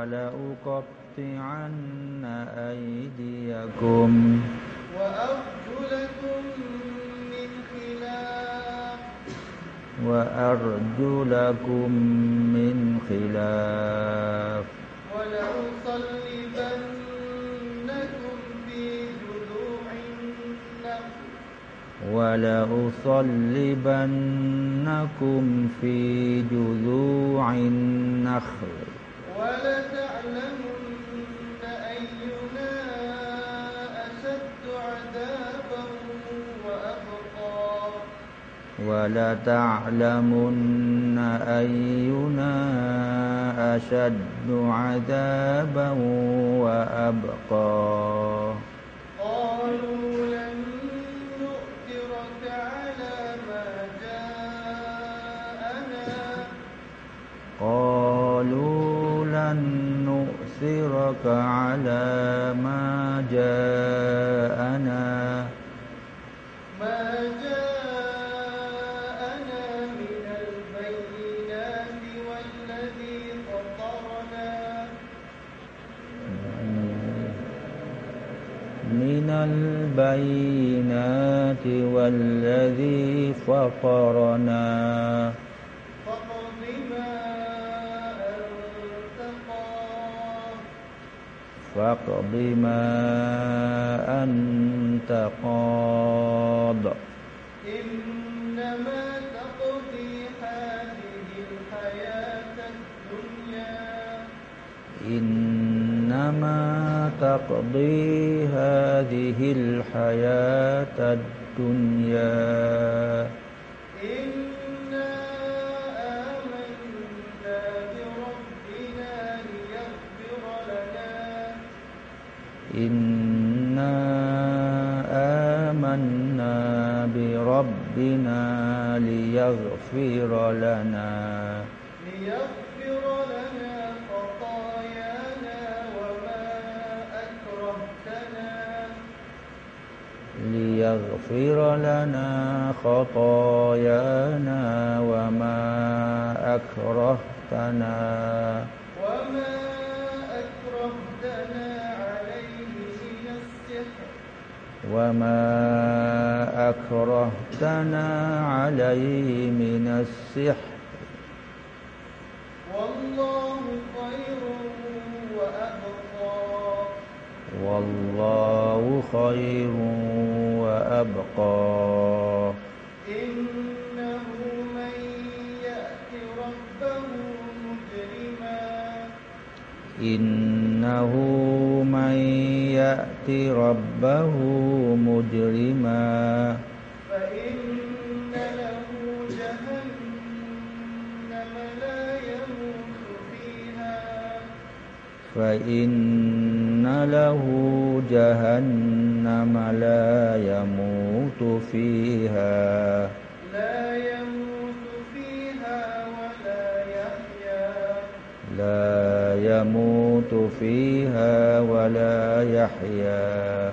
ولأقطعن أيديكم. وأرجلكم من خلاف. وأرجلكم من خلاف. ولأصلبنكم في جذوع النخل. ولأصلبنكم في جذوع النخل. ولتعلمن أينا أشد عذابا وأبقى. ولتعلمن أينا أشد عذابا وأبقى. قالوا لن نؤثرك على ما جاءنا. قالوا لن نؤثرك على ما جاءنا ما جاءنا من البينات والذي فطرنا من البينات والذي فطرنا فاقض ما أنت قاض. إنما تقضي هذه الحياة الدنيا. إنما تقضي هذه الحياة الدنيا. إنا إنا آمنا بربنا ليغفر لنا ليغفر لنا خطايانا وما أكرهتنا ليغفر لنا خطايانا وما أكرهتنا وما أكرهتنا عليه من السحر. والله خير وأبقى. والله خير وأبقى. إنه من يأت ربه مجرما. إنه من يأت ربه مجرما. فإن له جهنم لا يموت فيها. فإن له جهنم لا يموت فيها. لا يموت فيها ولا يحيا. لا يموت فيها ولا يحيا.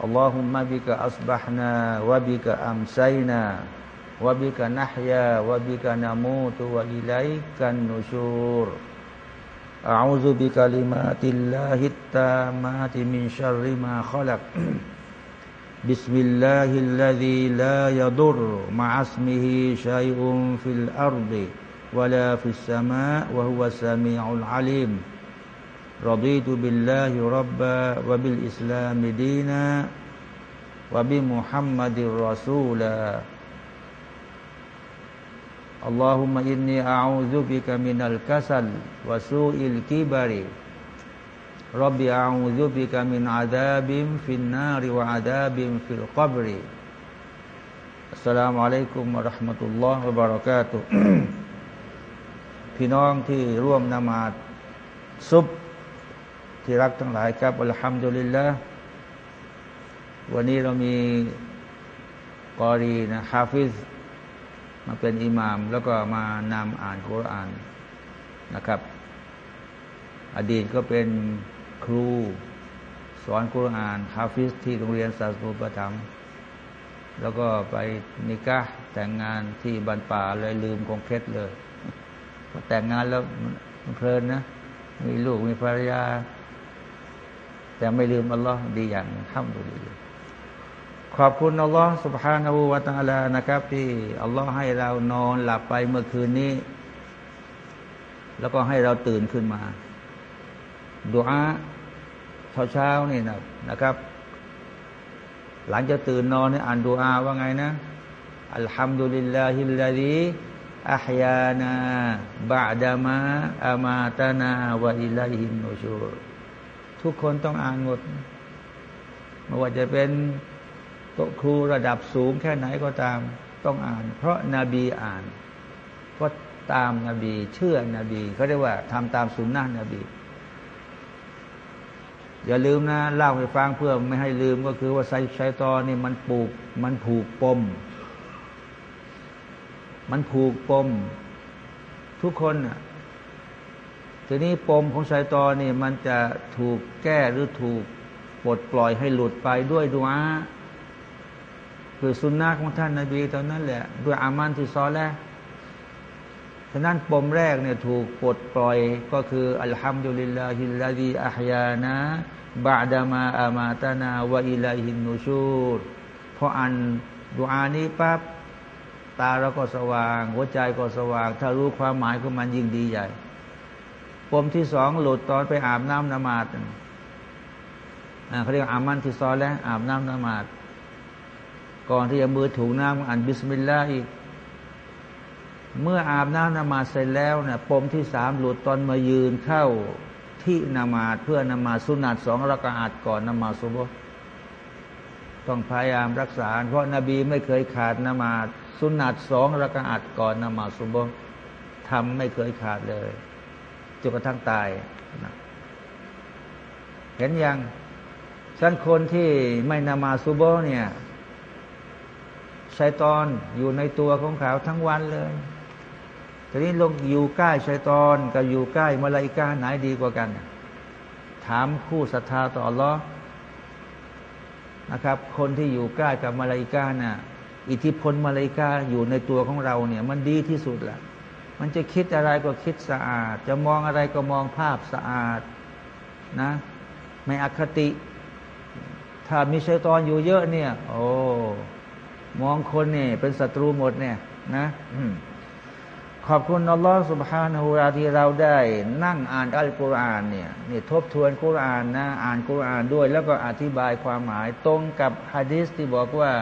اللهم بك أصبحنا وبك أمسينا وبك نحيا وبك نموت وإليك النشور. أعوذ بكلمات الله التامات من شر ما خلق. بسم الله الذي لا يضر مع اسمه شيء في الأرض ولا في السماء وهو السميع العليم. رضيت بالله ربا وبالإسلام دينا وبمحمد رسولا اللهم إني أعوذ بك من الكسل وسوء الكبر ربي أعوذ بك من عذاب في النار وعذاب في القبر السلام عليكم ورحمة الله وبركاته พี่น้องที่ร่วมนมาดซุบ ที่รักทั้งหลายครับالحمد لله วันนี้เรามีกอรีนะฮาฟิซมาเป็นอิหมาม แล้วก็มานำอ่านคุรานนะครับ อดีตก็เป็นครูสอนคุรานฮาฟิซที่โรงเรียนศาสตร์ประถมแล้วก็ไปนิกะแต่งงานที่บันป่าเลยลืมคงเคล็ดเลยพอแต่งงานแล้วมันเพลินนะ มีลูกมีภรรยา แต่ไม่ลืมอัลลอฮ์ดีอย่างข้ามดุลีขอบคุณอัลลอฮ์สุบฮานาอูวาตาลานะครับ ที่อัลลอฮ์ให้เรานอนหลับไปเมื่อคืนนี้ แล้วก็ให้เราตื่นขึ้นมาดูอาเช้าเช้านี่นะนะครับ หลังจากตื่นนอนนี่อ่านดูอาว่าไงนะอัลฮัมดุลิลลาฮิลลาดีอัพยานาบะดามะอามาตานาวะอิลัยฮินโนชู ทุกคนต้องอ่านหมดไม่ว่าจะเป็นโตครูระดับสูงแค่ไหนก็ตามต้องอ่าน เพราะนาบีอ่านก็ตามนาบี เชื่อนบีเขาเรียกว่าทำตามสุนนะนบี อย่าลืมนะเล่าให้ฟังเพื่อไม่ให้ลืมก็คือว่าไซชัยตอนี่มันปลูก มันผูกปม มันผูกปม ทุกคนอะ ทีนี้ปมของชัยตอนี่มันจะถูกแก้หรือถูกปลดปล่อยให้หลุดไปด้วยดุอาคือสุนนะของท่านนาบีตอนนั้นแหละด้วยอามันที่ซอแล้วฉะนั้นปมแรกเนี่ยถูกปลดปล่อยก็คือالحمد لله الذي أحيانا بعد ما أماتنا وإليه النشور พออ่านดูอานี้ปั๊บตาเราก็สว่าง หัวใจก็สว่าง ถ้ารู้ความหมายของมันยิ่งดีใหญ่ ปมที่สองหลุดตอนไปอาบน้ำนมาซเขาเรียกอามันที่ซอนแล้วอาบน้ำนมาซก่อนที่จะมือถูน้ำอ่านبسم الله อีก เมื่ออาบน้ำนมาเสร็จแล้วเนะ่ยปมที่สามหลุดตอนมายืนเข้าที่นมาดเพื่อนมาสุนัตสองรักอาดก่อนนมาสุบต้องพยายามรักษา เพราะนาบีไม่เคยขาดนมาสุนัตสองรักอาดก่อนนมาสุบทำไม่เคยขาดเลย จนกระทั่งตายนะเห็นยังฉันคนที่ไม่นมาสุบเนี่ยชัยตอนอยู่ในตัวของเขาทั้งวันเลยทีนี้ลงอยู่ใกล้ชัยตอนกับอยู่ใกล้มาลายกาไหนดีกว่ากัน ถามคู่ศรัทธาต่อรอนะครับ คนที่อยู่ใกล้กับมาลายกาน่ะอิทธิพลมาลายกาอยู่ในตัวของเราเนี่ย มันดีที่สุดแหละ มันจะคิดอะไรก็คิดสะอาด จะมองอะไรก็มองภาพสะอาดนะไม่อคติ ถ้ามีชัยตอนอยู่เยอะเนี่ย โอ้มองคนเนี่ยเป็นศัตรูหมดเนี่ย นะขอบคุณอัลลอฮฺสุบฮานาหูราที่เราได้ นั่งอ่านอัลกุรอานเนี่ยนี่ทบทวนกุรอานนะ อ่านกุรอานด้วย แล้วก็อธิบายความหมาย ตรงกับฮะดิษที่บอกว่า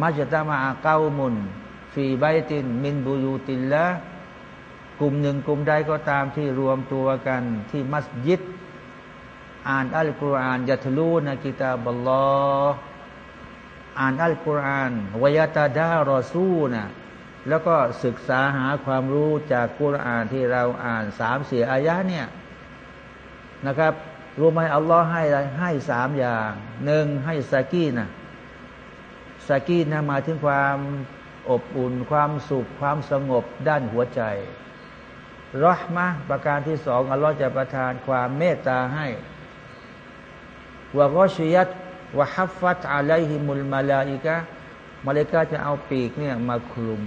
มัจตามาเก้ามุนฟีไบติน มินบูยูตินละ กลุ่มหนึ่งกลุ่มใดก็ตามที่รวมตัวกันที่มัสยิด อ่านอัลกุรอานยัตลูนะกิตาบัลลออ่านอัลกุรอานวยตาดารอซูนะแล้วก็ศึกษาหาความรู้จากกุรอานที่เราอ่านสามเสียอายะเนี่ยนะครับรู้ไหมอัลลอฮ์ให้ให้สามอย่างหนึ่งให้สกีนะสกีนะมาถึงความอบอุ่นความสุขความสงบด้านหัวใจ รอห์มะประการที่สองอัลลอฮ์จะประทานความเมตตาให้วะกอชยัตวะฮัฟฟัตอะลัยฮิมุลมาลาอิกะมาเลกาจะเอาปีกเนี่ยมาคลุม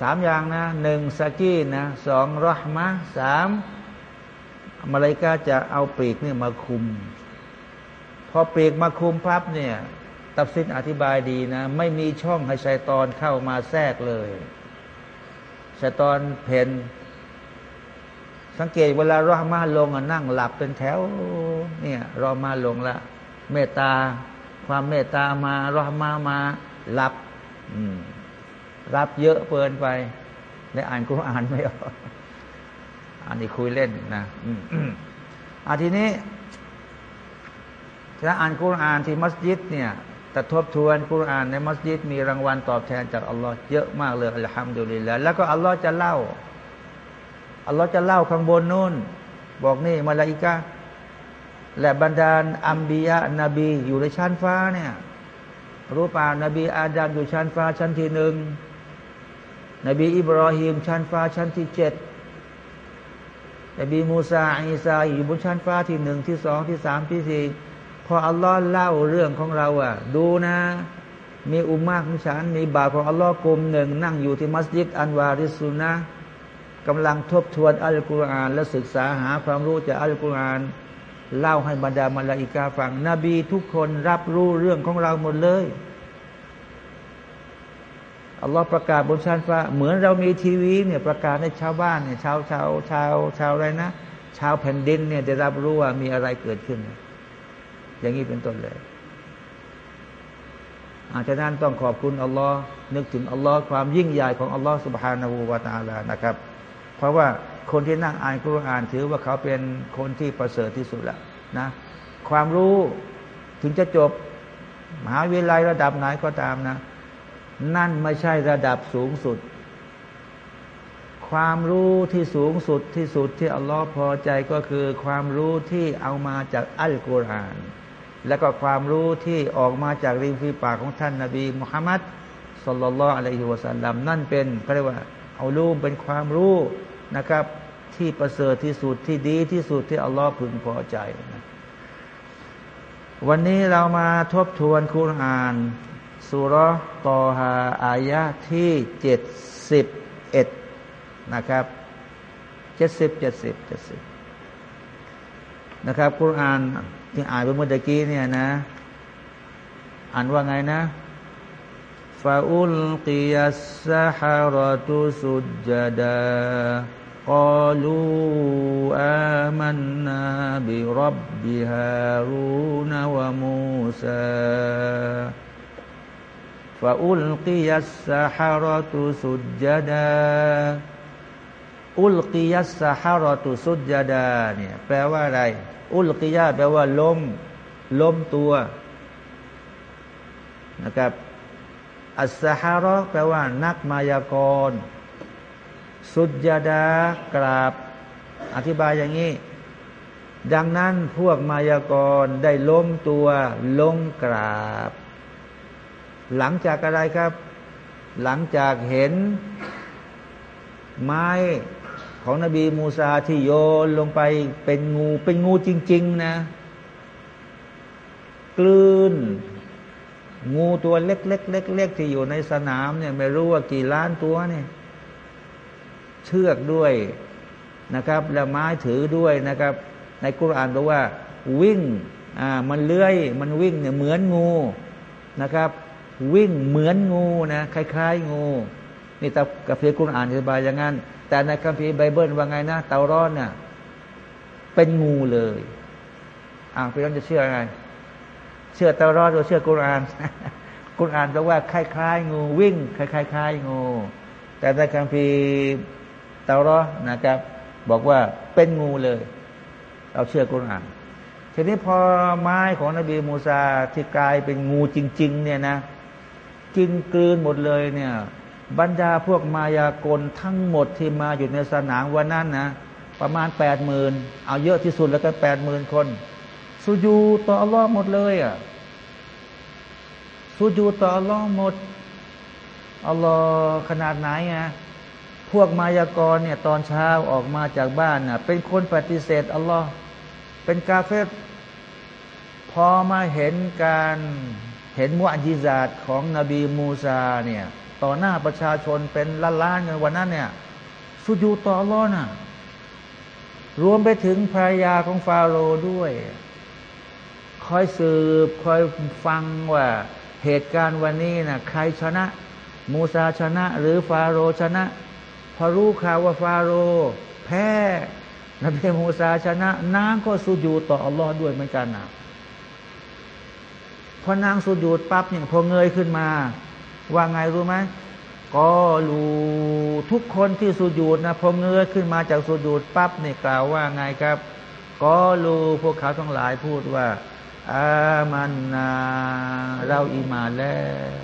สามอย่างนะหนึ่งสกีนะสองรหมะสามมาเลกาจะเอาปีกเนี่ยมาคุม พอปีกมาคุมพับเนี่ย ตับสินอธิบายดีนะ ไม่มีช่องให้ชัยตอนเข้ามาแทรกเลย ชัยตอนเพนสังเกตเวลารอมาลงนั่งหลับเป็นแถว เนี่ยรอมาลงละ เมตตา ความเมตตามารอมามาหลับรับเยอะเปินไปได้อ่านกุรอานไม่ออกอันนี้คุยเล่นนะอาทีนี้ถ้าอ่านกุรอานที่มัสยิดเนี่ย แต่ทบทวนกุรอานในมัสยิดมีรางวัลตอบแทนจากอัลลอฮ์เยอะมากเลยอัลฮัมดุลิลละแล้วก็อัลลอฮ์จะเล่าอัลลอฮ์จะเล่าข้างบนนู่น บอกนี่มาลาอิกะและบรรดาอัมบียะนบีอยู่ในชั้นฟ้าเนี่ยรู้ป่านบีอาดัมอยู่ชั้นฟ้าชั้นที่หนึ่งนบีอิบรอฮิมชั้นฟ้าชั้นที่เจ็ดนบีมูซาอิสาอยู่บนชั้นฟ้าที่หนึ่งที่สองที่สามที่สี่ พออัลลอฮ์เล่าเรื่องของเราอะ ดูนะ มีอุมมาของฉัน มีบาปของอัลลอฮ์กลุ่มหนึ่ง นั่งอยู่ที่มัสยิดอันวาริสุนนะกำลังทบทวนอัลกุรอาน และศึกษาหาความรู้จากอัลกุรอาน เล่าให้บรรดามาลาอิกาฟัง นบีทุกคนรับรู้เรื่องของเราหมดเลยอัลลอฮ์ประกาศบนชั้นฟ้าเหมือนเรามีทีวีเนี่ยประกาศให้ชาวบ้านเนี่ยชาวชาวชาวชาวอะไรนะ ชาวแผ่นดินเนี่ยได้รับรู้ว่ามีอะไรเกิดขึ้น อย่างนี้เป็นต้นเลย อาจารย์นั้นต้องขอบคุณอัลลอฮ์นึกถึงอัลลอฮ์ความยิ่งใหญ่ของอัลลอฮ์สุบฮานาหูวาตาลานะครับ เพราะว่าคนที่นั่งอ่านคุรานถือว่าเขาเป็นคนที่ประเสริฐที่สุดแล้วนะ ความรู้ถึงจะจบมหาวิทยาลัยระดับไหนก็ตามนะ นั่นไม่ใช่ระดับสูงสุด ความรู้ที่สูงสุดที่สุดที่อัลลอฮ์พอใจก็คือความรู้ที่เอามาจากอัลกุรอาน และก็ความรู้ที่ออกมาจากริมฝีปากของท่านนาบีมุฮัมมัดสุลลัลอฮุอะลัยฮิวะสัลลัมนั่นเป็นเขาเรียกว่าเอาลูมเป็นความรู้นะครับ ที่ประเสริฐที่สุดที่ดีที่สุดที่อัลลอฮ์พึงพอใจนะวันนี้เรามาทบทวนคุรานสุรตอฮาอายะที่เจ็ดสิบเอ็ดนะครับเจ็ดสิบเจ็ดสิบเจ็ดสิบนะครับคุราน ที่อ่านไปเมื่อกี้เนี่ยนะ อ่านว่าไงนะฟาอุลกิยัสซาฮารตุสุจดากาลูอามันนาบิรับบิฮารูนวะมูซาฟาอุลกิยัสซาฮารตุสุจดาอุลกิยัสซาฮารตุสุจดาเนี่ยแปลว่าอะไร อุลกิยาแปลว่าล้มล้มตัวนะครับ อัสฮารอแปลว่า นักมายากร สุจดากราบ อธิบายอย่างนี้ ดังนั้นพวกมายากรได้ล้มตัวลงกราบ หลังจากอะไรครับ หลังจากเห็น ไม้ ของนบีมูซาที่โยนลงไปเป็นงูเป็นงูจริง ๆ นะ กลืน งูตัวเล็กๆเล็กๆที่อยู่ในสนามเนี่ย ไม่รู้ว่ากี่ล้านตัวเนี่ย เชือกด้วยนะครับ และไม้ถือด้วยนะครับ ในกุรานบอกว่า วิ่งอ่ามันเลื้อย มันวิ่งเนี่ยเหมือนงูนะครับ วิ่งเหมือนงูนะคล้าย ๆ งูนี่ตากัมพีร์กุณอ่านอธิบายอย่างนั้น แต่ในคัมภีร์ไบเบิลว่าไงนะเตาร้อนเนี่ยเป็นงูเลยอ้าพี่น้องจะเชื่อไง เชื่อเตาร้อนหรือเชื่อกุรอานกุรอานบอกว่าคล้าย ๆ งูวิ่งคล้ายๆงู แต่ในคัมภีร์เตาร้อนนะครับ บอกว่าเป็นงูเลย เราเชื่อกุรอานทีนี้พอไม้ของนบีมูซาที่กลายเป็นงูจริง ๆ เนี่ยนะ กินกลืนหมดเลยเนี่ย บรรดาพวกมายากลทั้งหมดที่มาอยู่ในสนามวันนั้นนะประมาณแปดหมื่นเอาเยอะที่สุดแล้วก็แปดหมื่นคนสุญูต่ออัลลอฮ์หมดเลยอะสุญูต่ออัลลอฮ์หมดอัลลอฮ์ขนาดไหนอะพวกมายากรเนี่ยตอนเช้าออกมาจากบ้านน่ะเป็นคนปฏิเสธอัลลอฮ์เป็นกาเฟตพอมาเห็นการเห็นมุอจิซาตของนบีมูซาเนี่ย ต่อหน้าประชาชนเป็นล้านล้านกันวันนั้นเนี่ยสุญูต่อร้อนน่ะ รวมไปถึงภรรยาของฟาโรห์ด้วย คอยสืบ คอยฟังว่าเหตุการณ์วันนี้นะ่ะใครชนะ มูซาชนะ หรือฟาโรชนะ พอรู้ข่าวว่าฟาโรแพ้นบีมูซาชนะ นางก็สุญูต่ออัลลอฮ์ด้วยเหมือนกันนะพอนางสุญูดปั๊บเนี่ยพอเงยขึ้นมา ว่าไงรู้ไหมก็รู้ทุกคนที่สุญูดนะพอเงยขึ้นมาจากสุญูดปั๊บเนี่ยกล่าวว่าไงครับก็รู้พวกเขาทั้งหลายพูดว่าอามันนาเราอิมาแล้ว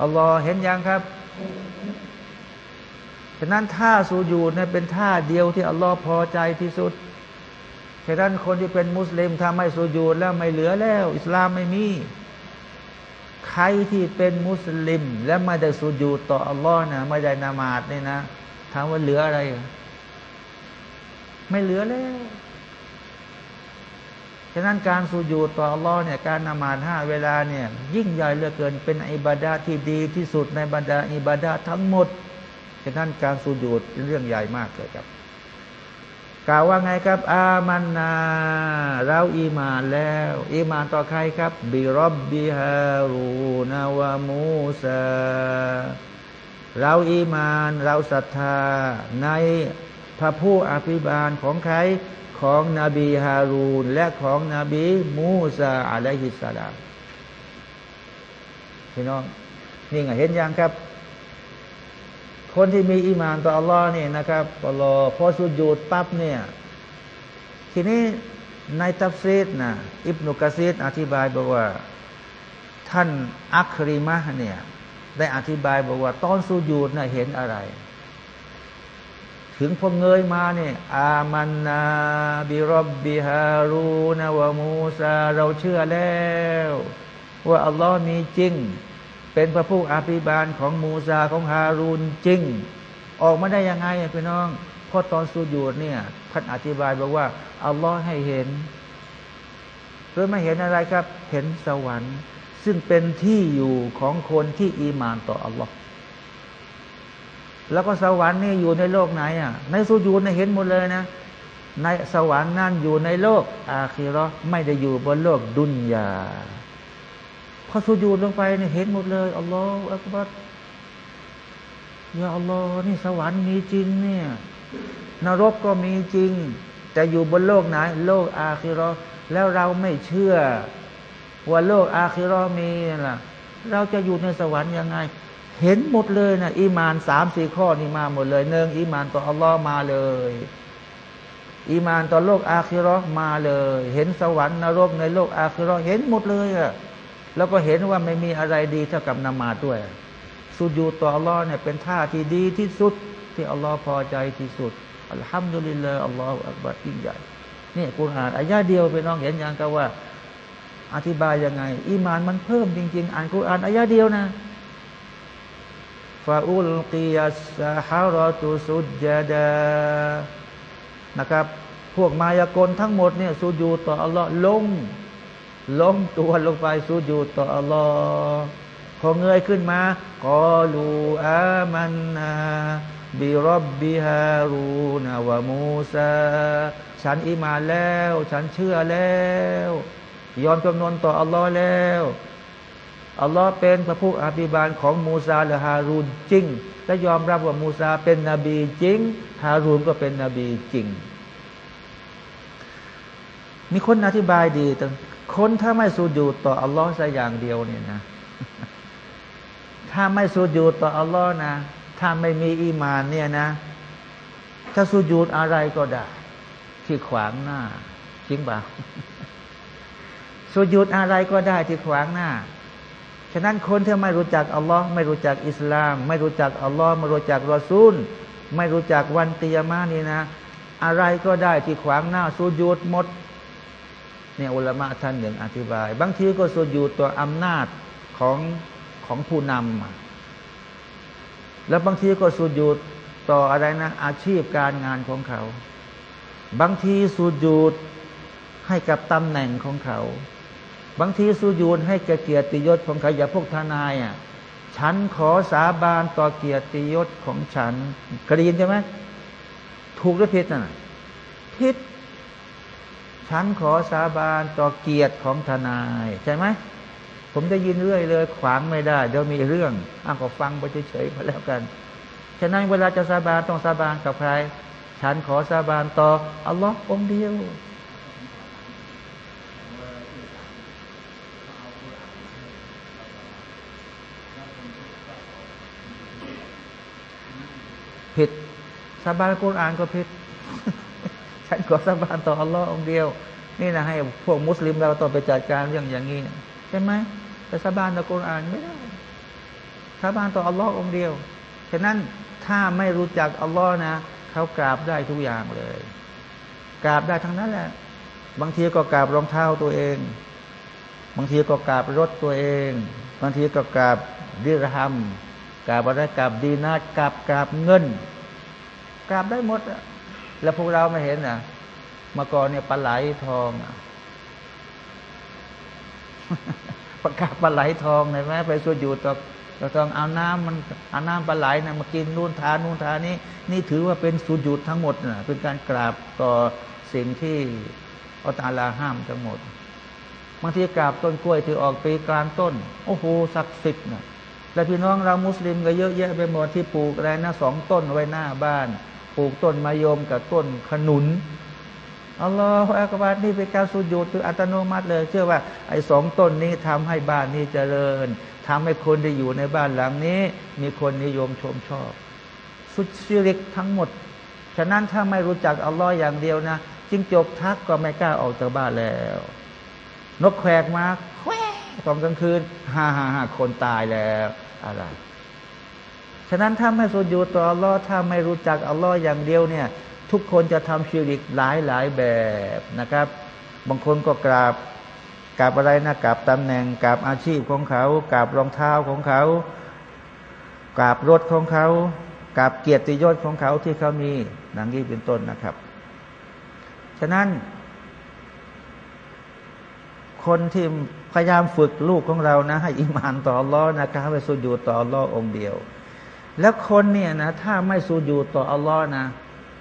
อัลลอฮ์เห็นยังครับฉะนั้นท่าสูญูดเนี่ยเป็นท่าเดียวที่อัลลอฮ์พอใจที่สุดฉะนั้นคนที่เป็นมุสลิมถ้าไม่สุญูดแล้วไม่เหลือแล้ว อิสลามไม่มี ใครที่เป็นมุสลิม และไม่ได้สุญูต่ออัลลอฮ์นะไม่ได้นามาดนี่นะถามว่าเหลืออะไร ไม่เหลือแล้วฉะนั้นการสุญูต่ออัลลอฮ์เนี่ยการนามาดห้าเวลาเนี่ยยิ่งใหญ่เหลือเกินเป็นอิบาดาที่ดีที่สุดในบรรดาอิบาดาทั้งหมดฉะนั้นการสุญูดเป็นเรื่องใหญ่มากเลยครับ กล่าวว่าไงครับ อามันนาเราอีมานแล้ว อีมานต่อใครครับ บิรบบิฮารูนาวามูซาเราอีมาน เราศรัทธา ในพระผู้อภิบาลของใครของนบีฮารูนและของนบีมูซาอะลัยฮิสสลามพี่น้องนี่ไงเห็นยังครับ คนที่มีอีมานต่ออัลลอฮ์นี่นะครับอัลลอฮ์พอสุญูดปั๊บเนี่ยทีนี้ในตัฟซีดนะอิบนุกะซีดอธิบายบอกว่า ท่านอัคริมะเนี่ยได้อธิบายบอกว่าตอนสุญูดน่ะเห็นอะไร ถึงพอเงยมาเนี่ยอามันนาบิรบบิฮารูนวะมูซา เราเชื่อแล้ว ว่าอัลลอฮ์มีจริง เป็นพระผู้อภิบาลของมูซาของฮารูนจริง ออกมาได้ยังไงพี่น้องเพราะตอนสูญูดเนี่ยท่านอธิบายบอกว่าอัลลอฮ์ให้เห็นหรือไม่เห็นอะไรครับ เห็นสวรรค์ ซึ่งเป็นที่อยู่ของคนที่อีมานต่ออัลลอฮ์แล้วก็สวรรค์นี่อยู่ในโลกไหนอะ ในสุญูนเห็นหมดเลยนะในสวรรค์นั่นอยู่ในโลก อาคีรอไม่ได้อยู่บนโลกดุนยา พอสุญูนลงไปเนี่ยเห็นหมดเลยอัลลอฮฺอักบัรยาอัลลอฮ์นี่สวรรค์มีจริงเนี่ย นรกก็มีจริง แต่อยู่บนโลกไหน โลกอาคีรอแล้วเราไม่เชื่อ ว่าโลกอาคีรอมีล่ะ เราจะอยู่ในสวรรค์ยังไง เห็นหมดเลยนะอีมานสามสี่ข้อนี่มาหมดเลยเนืองอีมานต่ออัลลอฮ์มาเลยอีมานต่อโลกอาคิรอมาเลย เห็นสวรรค์นรกในโลกอาคิรอเห็นหมดเลยอะ แล้วก็เห็นว่าไม่มีอะไรดีเท่ากับนามาด้วย สุญูต่ออัลลอฮ์เนี่ยเป็นท่าที่ดีที่สุด ที่อัลลอฮ์พอใจที่สุดอัลฮัมดุลิลลาห์อัลลอฮฺอักบัรยิ่งใหญ่นี่กุรอานอายาเดียวไปน้องเห็นอยังก็ว่า อธิบายยังไง อีมานมันเพิ่มจริง ๆ อ่านกุรอานอายาเดียวนะฟาอุลกิยัสฮารอตุสุดจดานะครับ พวกมายากลทั้งหมดเนี่ยสุญูต่ออัลลอฮ์ลง ล้มตัวลงไปสุญูต่ออัลลอฮ์พอเงยขึ้นมากอลูอามันนาบิรบบิฮารูนาวะมูซาฉันอิมาแล้ว ฉันเชื่อแล้วยอมจำนนต่ออัลลอฮ์แล้วอัลลอฮ์เป็นพระผู้อภิบาลของมูซาและฮารูนจริง และยอมรับว่ามูซาเป็นนบีจริง ฮารูนก็เป็นนบีจริง มีคนอธิบายดีแต่ คนถ้าไม่สูญูต่ออัลลอฮ์สักอย่างเดียวเนี่ยนะ ถ้าไม่สูญูต่ออัลลอฮ์นะ ถ้าไม่มีอีมานเนี่ยนะถ้าสูญูดอะไรก็ได้ ที่ขวางหน้าจริงป่ะสูญูดอะไรก็ได้ที่ขวางหน้าฉะนั้นคนที่ไม่รู้จักอัลลอฮ์ไม่รู้จักอิสลาม ไม่รู้จักอัลลอฮ์ไม่รู้จักรอซูล ไม่รู้จักวันตียมานี่นะ อะไรก็ได้ที่ขวางหน้าสูญูดหมด เนี่ยอุลามะท่านหนึ่งอธิบาย บางทีก็สูญูดตัวอำนาจของของผู้นำแล้วบางทีก็สูญูดต่ออะไรนะ อาชีพการงานของเขา บางทีสูญูดให้กับตำแหน่งของเขา บางทีสุญูนให้แก่เกียรติยศของเขาอย่าพวกทนายอะฉันขอสาบานต่อเกียรติยศของฉันกระดินใช่ไหมถูกหรือผิดนะผิด ฉันขอสาบานต่อเกียรติของทนาย ใช่ไหมผมจะยินเรื่อยเลย ขวางไม่ได้เดี๋ยวมีเรื่องอ้างก็ฟังไปเฉยๆไปแล้วกัน ฉะนั้นเวลาจะสาบานต้องสาบานกับใคร ฉันขอสาบานต่ออัลลอฮ์องเดียวผิดสาบานกุรอานก็ผิด ฉันขอสาบานต่ออัลลอฮ์องเดียว นี่นะให้พวกมุสลิมเราต้องไปจัดการเรื่องอย่างนี้ใช่ไหมแต่สาบานต่อกุรอานไม่ได้สาบานต่ออัลลอฮ์องเดียวฉะนั้นถ้าไม่รู้จักอัลลอฮ์นะเขากราบได้ทุกอย่างเลยกราบได้ทั้งนั้นแหละ บางทีก็กราบรองเท้าตัวเอง บางทีก็กราบรถตัวเอง บางทีก็กราบดิรหัมกราบอะไรกราบดีนากราบกราบเงินกราบได้หมดอะ แล้วพวกเราไม่เห็นอะมาก่อนเนี่ยปลาไหลทองอประกาศปลาไหลทองเห็นไหมไปสุดอยู่ต่อเราต้องเอาน้ำมันเอาน้ำปลาไหลนะมากินนู่นทานนู่นทานนี้ นี่ถือว่าเป็นสุญูดทั้งหมดนะเป็นการกราบต่อสิ่งที่อัตาลาห้ามทั้งหมดบางทีกราบต้นกล้วยที่ออกปีกลางต้น โอ้โหศักดิ์สิทธิ์นะและพี่น้องเรามุสลิมก็เยอะแยะไปหมดที่ปลูกอะไรนะสองต้นไว้หน้าบ้าน ปลูกต้นมะยมกับต้นขนุนอัลลอฮฺอักบารนี่เป็นการสุญูดคืออัตโนมัติเลย เชื่อว่าไอ้สองต้นนี้ทำให้บ้านนี้เจริญทำให้คนที่อยู่ในบ้านหลังนี้ มีคนนิยมชมชอบ สุดชิริกทั้งหมด ฉะนั้นถ้าไม่รู้จักอัลลอฮ์อย่างเดียวนะจิงจบทักก็ไม่กล้าออกจากบ้านแล้ว นกแควกมาแควตอนกลางคืนฮ่าฮ่าฮ่าคนตายแล้ว อะไร ฉะนั้นถ้าไม่สุญูต่ออัลลอฮ์ถ้าไม่รู้จักอัลลอฮ์อย่างเดียวเนี่ย ทุกคนจะทำชีริกหลายหลายแบบนะครับ บางคนก็กราบกราบอะไรนะกราบตำแหน่งกราบอาชีพของเขากราบรองเท้าของเขากราบรถของเขากราบเกียรติยศของเขาที่เขามีนังนี้เป็นต้นนะครับ ฉะนั้นคนที่พยายามฝึกลูกของเรานะ ให้อิมานต่อรอนะครับไปสูญูต่อรอองเดียว แล้วคนเนี่ยนะถ้าไม่สูญูต่ออัลลอฮ์นะ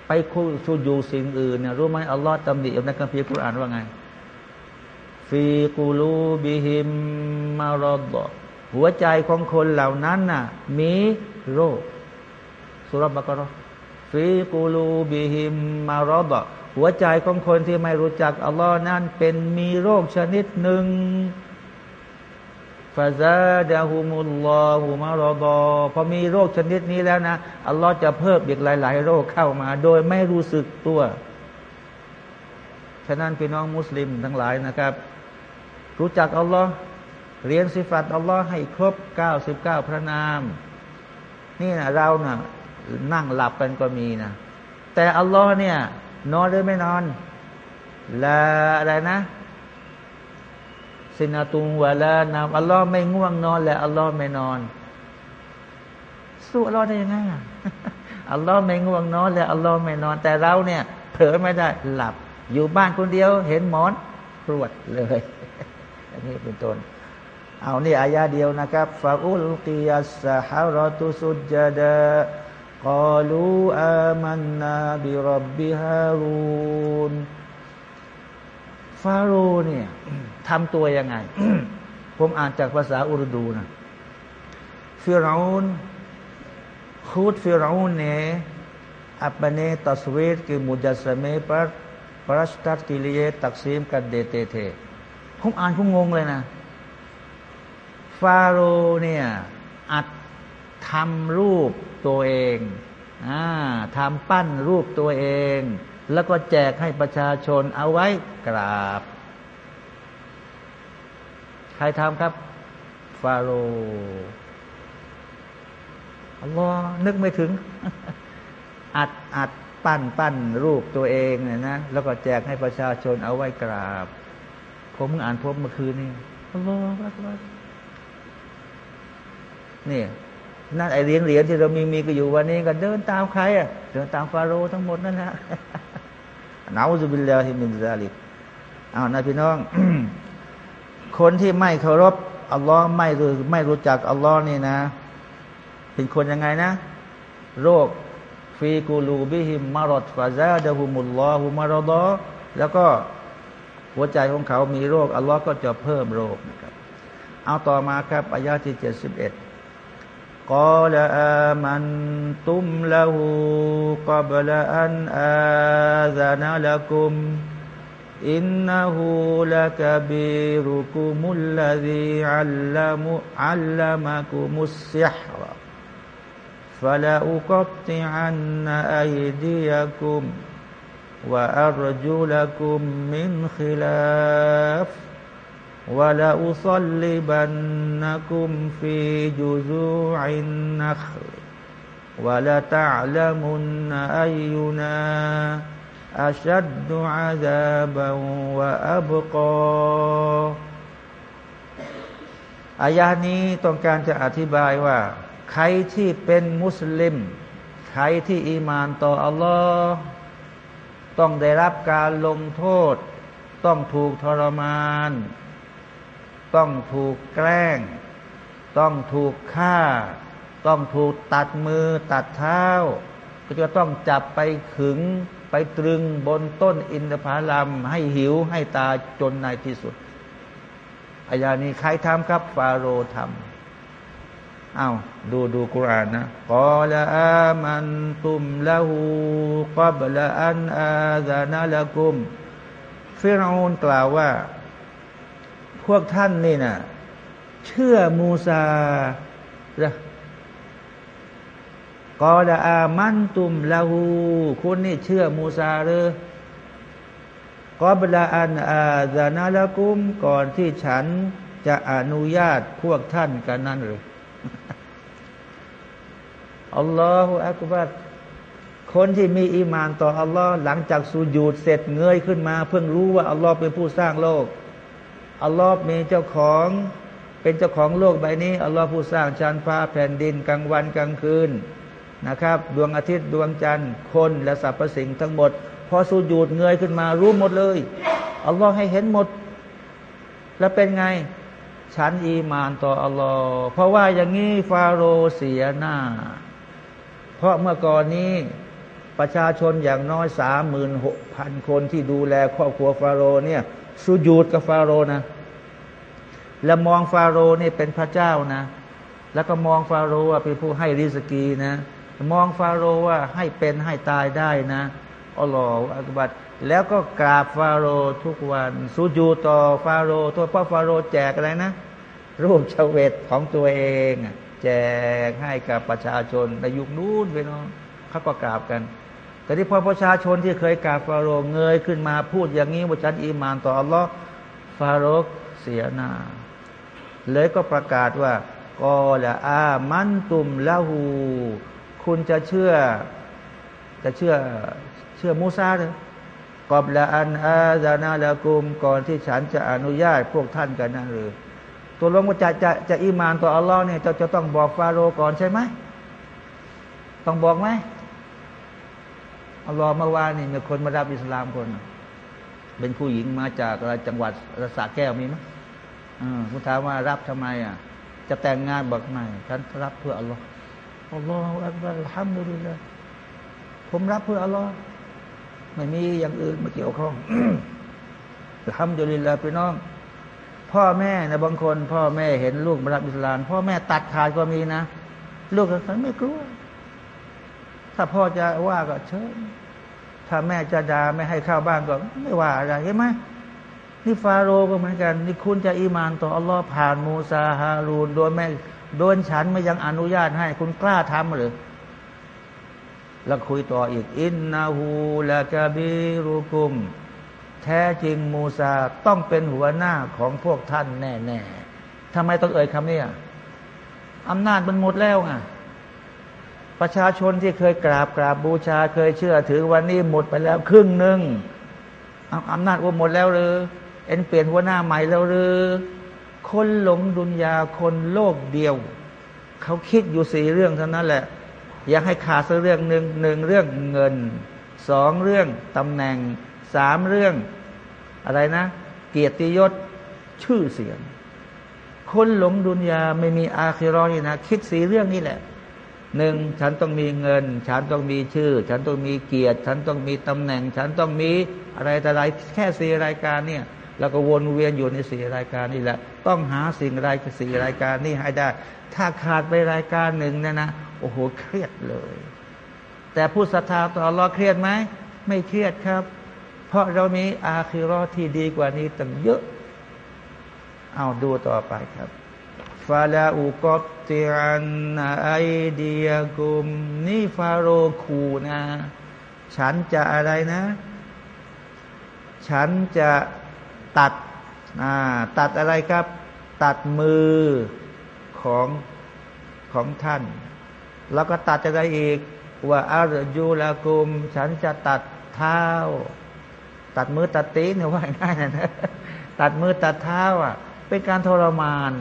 ไปคูสูญูสิ่งอื่นเนี่ยรู้ไหมอัลลอฮ์ตำหนิในคัมภีร์คุรานว่าไงฟีกูลูบิฮิมมารอดหัวใจของคนเหล่านั้นน่ะมีโรคสุรบกรฟีกูลูบิฮิมมารอดหัวใจของคนที่ไม่รู้จักอัลลอฮ์นั้นเป็นมีโรคชนิดหนึ่ง ฟาซาดะฮุมุลลอฮุมารอดอพอมีโรคชนิดนี้แล้วนะ อัลลอฮ์จะเพิ่มอีกหลาย ๆ โรคเข้ามา โดยไม่รู้สึกตัว ฉะนั้นพี่น้องมุสลิมทั้งหลายนะครับ รู้จักอัลลอฮ์เรียนสิฟัตอัลลอฮ์ให้ครบ 99 พระนาม นี่นะเรานะ่ะนั่งหลับกันก็มีนะ แต่อัลลอฮ์เนี่ย นอนหรือไม่นอนละอะไรนะ สินาตุงวะลานามอัลลอฮ์ไม่ง่วงนอน และอัลลอฮ์ไม่นอน สู้อัลลอฮ์ได้ยังไงอัลลอฮ์ไม่ง่วงนอน และอัลลอฮ์ไม่นอน แต่เราเนี่ย เผลอไม่ได้หลับ อยู่บ้านคนเดียว เห็นหมอนรวดเลยอันนี้เป็นต้นเอานี่อายาเดียวนะครับฟาอุลกิยัสฮารตุสุจดะกาลูอามันนาบิรับบิฮารูนฟาโรเนี่ย ทำตัวยังไง ผมอ่านจากภาษาอุรดูนะฟิราอุนคูดฟิราอุนเนี่ยอัปเนตัสเวตคือมุจัสเมปรปรัชตัดกิเลสตักซีมกันเดเตเทผมอ่านผมงงเลยนะ ฟาโรเนี่ยอัดทำรูปตัวเองอ่าทำปั้นรูปตัวเอง แล้วก็แจกให้ประชาชนเอาไว้กราบ ใครทำครับ ฟาโรอัลลอฮ์นึกไม่ถึง อัดอัดปั้นปั้นรูปตัวเองเนี่ยนะแล้วก็แจกให้ประชาชนเอาไว้กราบ ผมอ่านพบเมื่อคืนนี้อัลลอฮ์อัลลอฮ์นี่นั่นไอเหรียญเหรียญที่เรามีมีก็อยู่วันนี้ก็เดินตามใครอะเดินตามฟาโรห์ทั้งหมดนั่นแหละนาอุบิลลาฮิมินซาลิกอ้าวนะพี่น้อง คนที่ไม่เคารพอัลลอฮ์ไม่รู้ไม่รู้จักอัลลอฮ์นี่นะ เป็นคนยังไงนะ โรคฟีกูลูบิฮิมมารดฟาซาดะฮุมุลลอฮุมารดอแล้วก็หัวใจของเขามีโรค อัลลอฮ์ก็จะเพิ่มโรคนะครับ เอาต่อมาครับอายาที่เจ็ดสิบเอ็ดกอลอามันตุมละหูกับละอันอาซานะละกุม إنه لكبيركم الذي علم علمكم السحر. فلأقطعن أيديكم وأرجلكم من خلاف ولأصلبنكم في جذوع النخل ولتعلمن أينا อัชัดดุอาซาบันวะอับกออายานี้ต้องการจะอธิบายว่า ใครที่เป็นมุสลิม ใครที่อีมานต่ออัลลอฮ์ต้องได้รับการลงโทษ ต้องถูกทรมาน ต้องถูกแกล้ง ต้องถูกฆ่า ต้องถูกตัดมือตัดเท้า ก็จะต้องจับไปขึงไปตรึงบนต้นอินทผลัมให้หิวให้ตาจนในที่สุดอายานี้ใครทำครับ ฟาโรทำอ้าวดูดูกุรานนะกอลอามันตุมละหูกับละอันอาซานาละกุมฟิรูนกล่าวว่า พวกท่านนี่นะเชื่อมูซาละ กอลาอามันตุมละหูคุณนี่เชื่อมูซาหรือกอบลาอันอาซานาละกุมก่อนที่ฉันจะอนุญาตพวกท่านกันนั่นหรืออัลลอฮฺอักบัรคนที่มีอีมานต่ออัลลอฮ์หลังจากสุญูดเสร็จเงยขึ้นมา เพิ่งรู้ว่าอัลลอฮ์เป็นผู้สร้างโลกอัลลอฮ์มีเจ้าของเป็นเจ้าของโลกใบนี้อัลลอฮ์ผู้สร้างชั้นฟ้าแผ่นดินกลางวันกลางคืน นะครับ ดวงอาทิตย์ดวงจันทร์คนและสรรพสิ่งทั้งหมด พอสูญูดเงยขึ้นมารู้หมดเลยอัลลอฮ์ให้เห็นหมด แล้วเป็นไง ฉันอีมานต่ออัลลอฮ์เพราะว่าอย่างนี้ฟาโรเสียหน้า เพราะเมื่อก่อนนี้ประชาชนอย่างน้อยสามหมื่นหกพันคนที่ดูแลครอบครัวฟาโรเนี่ยสูญูดกับฟาโรนะ แล้วมองฟาโรนี่เป็นพระเจ้านะ แล้วก็มองฟาโรว่าเป็นผู้ให้ริสกีนะ มองฟาโรว่าให้เป็นให้ตายได้นะอัลลอฮฺอักบัดแล้วก็กราบฟาโรห์ทุกวันสูญูต่อฟาโรห์ตัวพ่อฟาโรห์แจกอะไรนะ รูปชเวตของตัวเองแจกให้กับประชาชนในยุคนู้นไปน้องเขาก็กราบกัน แต่ที่พอประชาชนที่เคยกราบฟาโรห์เงยขึ้นมาพูดอย่างนี้ว่าฉันอีมานต่ออัลลอฮ์ฟาโรห์เสียหน้าเลยก็ประกาศว่ากอละอามันตุมละหู คุณจะเชื่อ จะเชื่อเชื่อมูซาเลยกอบละอันอาซานาละกุมก่อนที่ฉันจะอนุญาตพวกท่านกันนั่นหรือตัวลงว่าจะจะจะอิมานต่ออัลลอฮ์เนี่ยจะจะต้องบอกฟาโรห์ก่อนใช่ไหมต้องบอกไหมอัลลอฮ์เมื่อวานนี่มีคนมารับอิสลามคน เป็นผู้หญิงมาจากจังหวัดรสาแก้วมีไหมอ่าคุณถามว่ารับทำไมอะ จะแต่งงานบอกไม่ฉันรับเพื่ออัลลอฮ์ อัลลอฮ์อัลลอฮ์ทำดูเลยผมรับเพื่ออัลลอฮ์ไม่มีอย่างอื่นมาเกี่ยวข้องทำอยู่ลิลาพี่น้อง พ่อแม่นะบางคน พ่อแม่เห็นลูกมารับอิสลาม พ่อแม่ตัดขาดก็มีนะ ลูกฉันไม่กลัว ถ้าพ่อจะว่าก็เชิญถ้าแม่จะด่าไม่ให้เข้าบ้านก็ไม่ว่าอะไรเห็นไหมนี่ฟาโรก็เหมือนกัน นี่คุณจะอีมานต่ออัลลอฮ์ผ่านมูซาฮารูนโดยแม่ โดนฉันไม่ยังอนุญาตให้ คุณกล้าทำหรือแล้วคุยต่ออีก อินนาหูละกาบิรุกุม แท้จริงมูซาต้องเป็นหัวหน้าของพวกท่านแน่ๆทำไมต้องเอ่ยคำนี้อำนาจมันหมดแล้วไงประชาชนที่เคยกราบกราบบูชาเคยเชื่อถือวันนี้หมดไปแล้วครึ่งหนึ่งอำนาจว่าหมดแล้วหรือเอ็นเปลี่ยนหัวหน้าใหม่แล้วหรือ คนหลงดุนยาคนโลกเดียว เขาคิดอยู่สี่เรื่องเท่านั้นแหละ อยากให้ขาดสักเรื่องหนึ่งหนึ่งเรื่องเงินสองเรื่องตำแหน่งสามเรื่องอะไรนะ เกียรติยศชื่อเสียง คนหลงดุนยาไม่มีอาคิรอนี่นะคิดสีเรื่องนี้แหละหนึ่งฉันต้องมีเงิน ฉันต้องมีชื่อ ฉันต้องมีเกียรติ ฉันต้องมีตำแหน่ง ฉันต้องมีอะไรแต่ไรแค่สี่รายการเนี่ย เราก็วนเวียนอยู่ในสี่รายการนี่แหละ ต้องหาสิ่งรายสี่รายการนี้ให้ได้ ถ้าขาดไปรายการหนึ่งนะนะโอ้โหเครียดเลย แต่ผู้ศรัทธาต่อรอเครียดไหมไม่เครียดครับ เพราะเรามีอาคิรอที่ดีกว่านี้ตั้งเยอะ เอาดูต่อไปครับฟาลาอุกอบติอันไอเดียกุม นี่ฟาโรคูนะ ฉันจะอะไรนะ ฉันจะ ตัดตัดอะไรครับ ตัดมือของของท่าน แล้วก็ตัดจะได้อีก ว่าอารยูลากุม ฉันจะตัดเท้า ตัดมือตัดตีนว่าง่ายนะตัดมือตัดเท้าอะ เป็นการทรมาน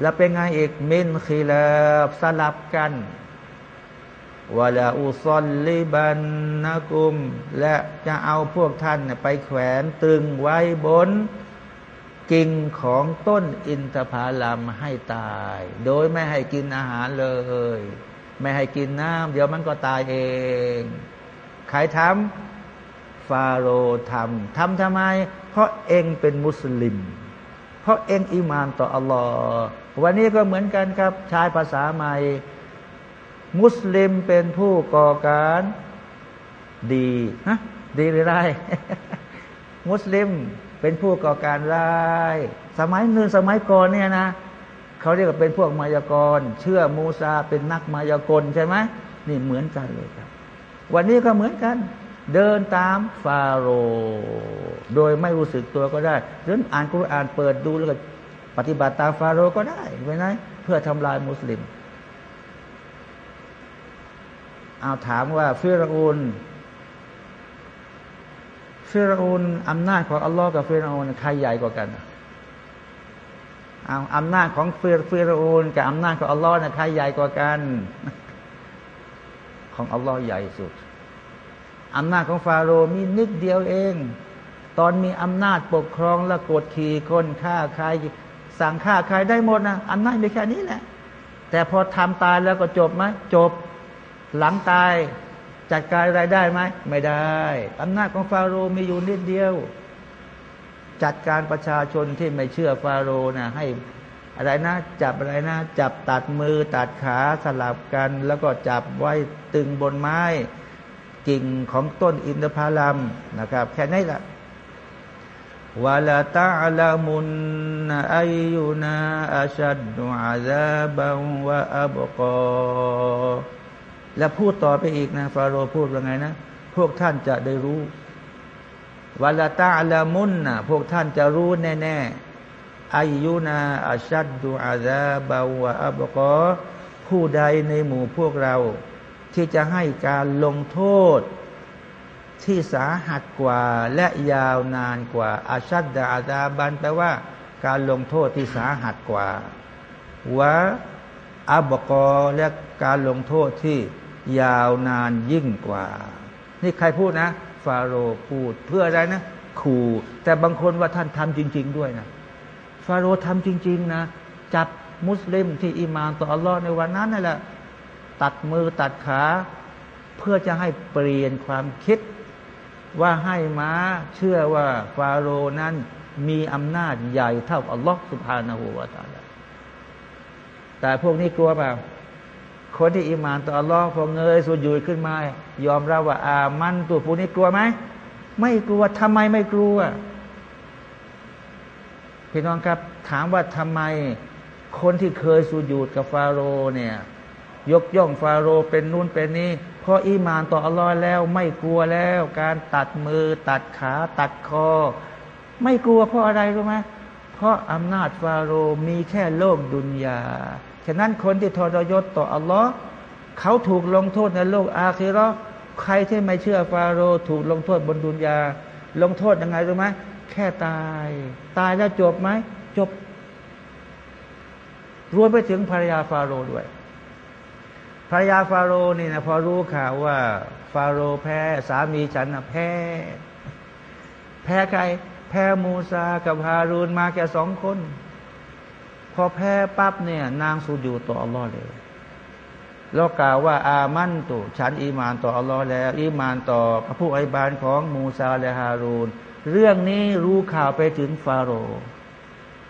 แล้วเป็นไงอีกมินคีลาสลับกัน วลาอุซอลลิบันนะกุม และจะเอาพวกท่านไปแขวนตึงไว้บนกิ่งของต้นอินทผลัมให้ตาย โดยไม่ให้กินอาหารเลย ไม่ให้กินน้ำเดี๋ยวมันก็ตายเองใครทำฟาโรทำทำทำไม เพราะเองเป็นมุสลิม เพราะเองอิมานต่ออัลลอฮ์วันนี้ก็เหมือนกันครับ ชายภาษาใหม่ มุสลิมเป็นผู้ก่อการดีฮะดีหรือร้ายมุสลิมเป็นผู้ก่อการร้าย สมัยนึงสมัยก่อนเนี่ยนะเขาเรียกว่าเป็นพวกมายากร เชื่อมูซาเป็นนักมายากลใช่ไหมนี่เหมือนกันเลยครับ วันนี้ก็เหมือนกัน เดินตามฟาโรโดยไม่รู้สึกตัวก็ได้หรืออ่านกุรอานเปิดดูแล้วก็ปฏิบัติตามฟาโรก็ได้ไปไหมเพื่อทำลายมุสลิม เอาถามว่าฟิรอูนฟิรอูนอำนาจของอัลลอฮ์กับฟิรอูนใครใหญ่กว่ากันเอาอำนาจของฟิรฟิรอูนกับอำนาจของอัลลอฮ์นะใครใหญ่กว่ากัน ของอัลลอฮ์ใหญ่สุดอำนาจของฟาโรห์มีนิดเดียวเอง ตอนมีอำนาจปกครองและกดขี่คนฆ่าใครสั่งฆ่าใครได้หมดนะอำนาจมีแค่นี้แหละแต่พอทำตายแล้วก็จบไหมจบ หลังตายจัดการอะไรได้ไหม ไม่ได้อำนาจของฟาโรห์มีอยู่นิดเดียว จัดการประชาชนที่ไม่เชื่อฟาโรห์นะให้อะไรนะ จับอะไรนะ จับตัดมือตัดขาสลับกัน แล้วก็จับไว้ตึงบนไม้ กิ่งของต้นอินทผลัมนะครับ แค่นี้แหละวะลาตาลามุนอายุนาอัชัดดุอาซาบังวะอับกอ แล้วพูดต่อไปอีกนะฟาโรห์พูดว่าไงนะ พวกท่านจะได้รู้วลาตาลามุนนะพวกท่านจะรู้แน่ๆอายุนาอาชัดดูอาซาบาวะอับกอผู้ใดในหมู่พวกเรา ที่จะให้การลงโทษ ที่สาหัสกว่าและยาวนานกว่าอาชัดดาอาซาบันแปลว่า การลงโทษที่สาหัสกว่าวะอับกอและการลงโทษที่ ยาวนานยิ่งกว่า นี่ใครพูดนะ ฟาโรห์พูดเพื่ออะไรนะขู่แต่บางคนว่าท่านทำจริง ๆ ด้วยนะฟาโรห์ทำจริง ๆ นะ จับมุสลิมที่อิมานต่ออัลลอฮ์ในวันนั้นนั่นแหละตัดมือตัดขา เพื่อจะให้เปลี่ยนความคิด ว่าให้มาเชื่อว่าฟาโรห์นั้นมีอำนาจใหญ่เท่าอัลลอฮ์สุบฮานาหูวาตาลาแต่พวกนี้กลัวเปล่า คนที่อิมานต่ออัลลอฮ์พอเงยสุญยุยขึ้นมา ยอมรับว่า อามันตัวผู้นี้กลัวไหมไม่กลัวทำไมไม่กลัวพี่น้องครับ ถามว่าทำไมคนที่เคยสุญูดกับฟาโรเนี่ย ยกย่องฟาโรเป็นนู่นเป็นนี้เพราะอิมานต่ออัลลอฮ์แล้ว ไม่กลัวแล้ว การตัดมือ ตัดขา ตัดคอ ไม่กลัวเพราะอะไรรู้ไหมเพราะอำนาจฟาโรมีแค่โลกดุนยา ฉะนั้นคนที่ทรยศต่ออัลลอฮ์เขาถูกลงโทษในโลกอาคิรอใครที่ไม่เชื่อฟาโรห์ถูกลงโทษบนดุนยา ลงโทษยังไงรู้ไหมแค่ตาย ตายแล้วจบไหมจบรวมไปถึงภรรยาฟาโรห์ด้วยภรรยาฟาโรห์นี่นะพอรู้ข่าวว่า ฟาโรห์แพ้สามีฉันนะแพ้ แพ้ใคร แพ้มูซากับฮารูนมาแค่สองคน อแพ้ปั๊บเนี่ย นางสูญูต่ออัลลอฮ์เลยแล้วกล่าวว่าอามั่นตุฉันอีมานต่ออัลลอฮ์แล้ว อีมานต่อพระผู้อิบานของมูซาและฮารูนเรื่องนี้รู้ข่าวไปถึงฟาโรห์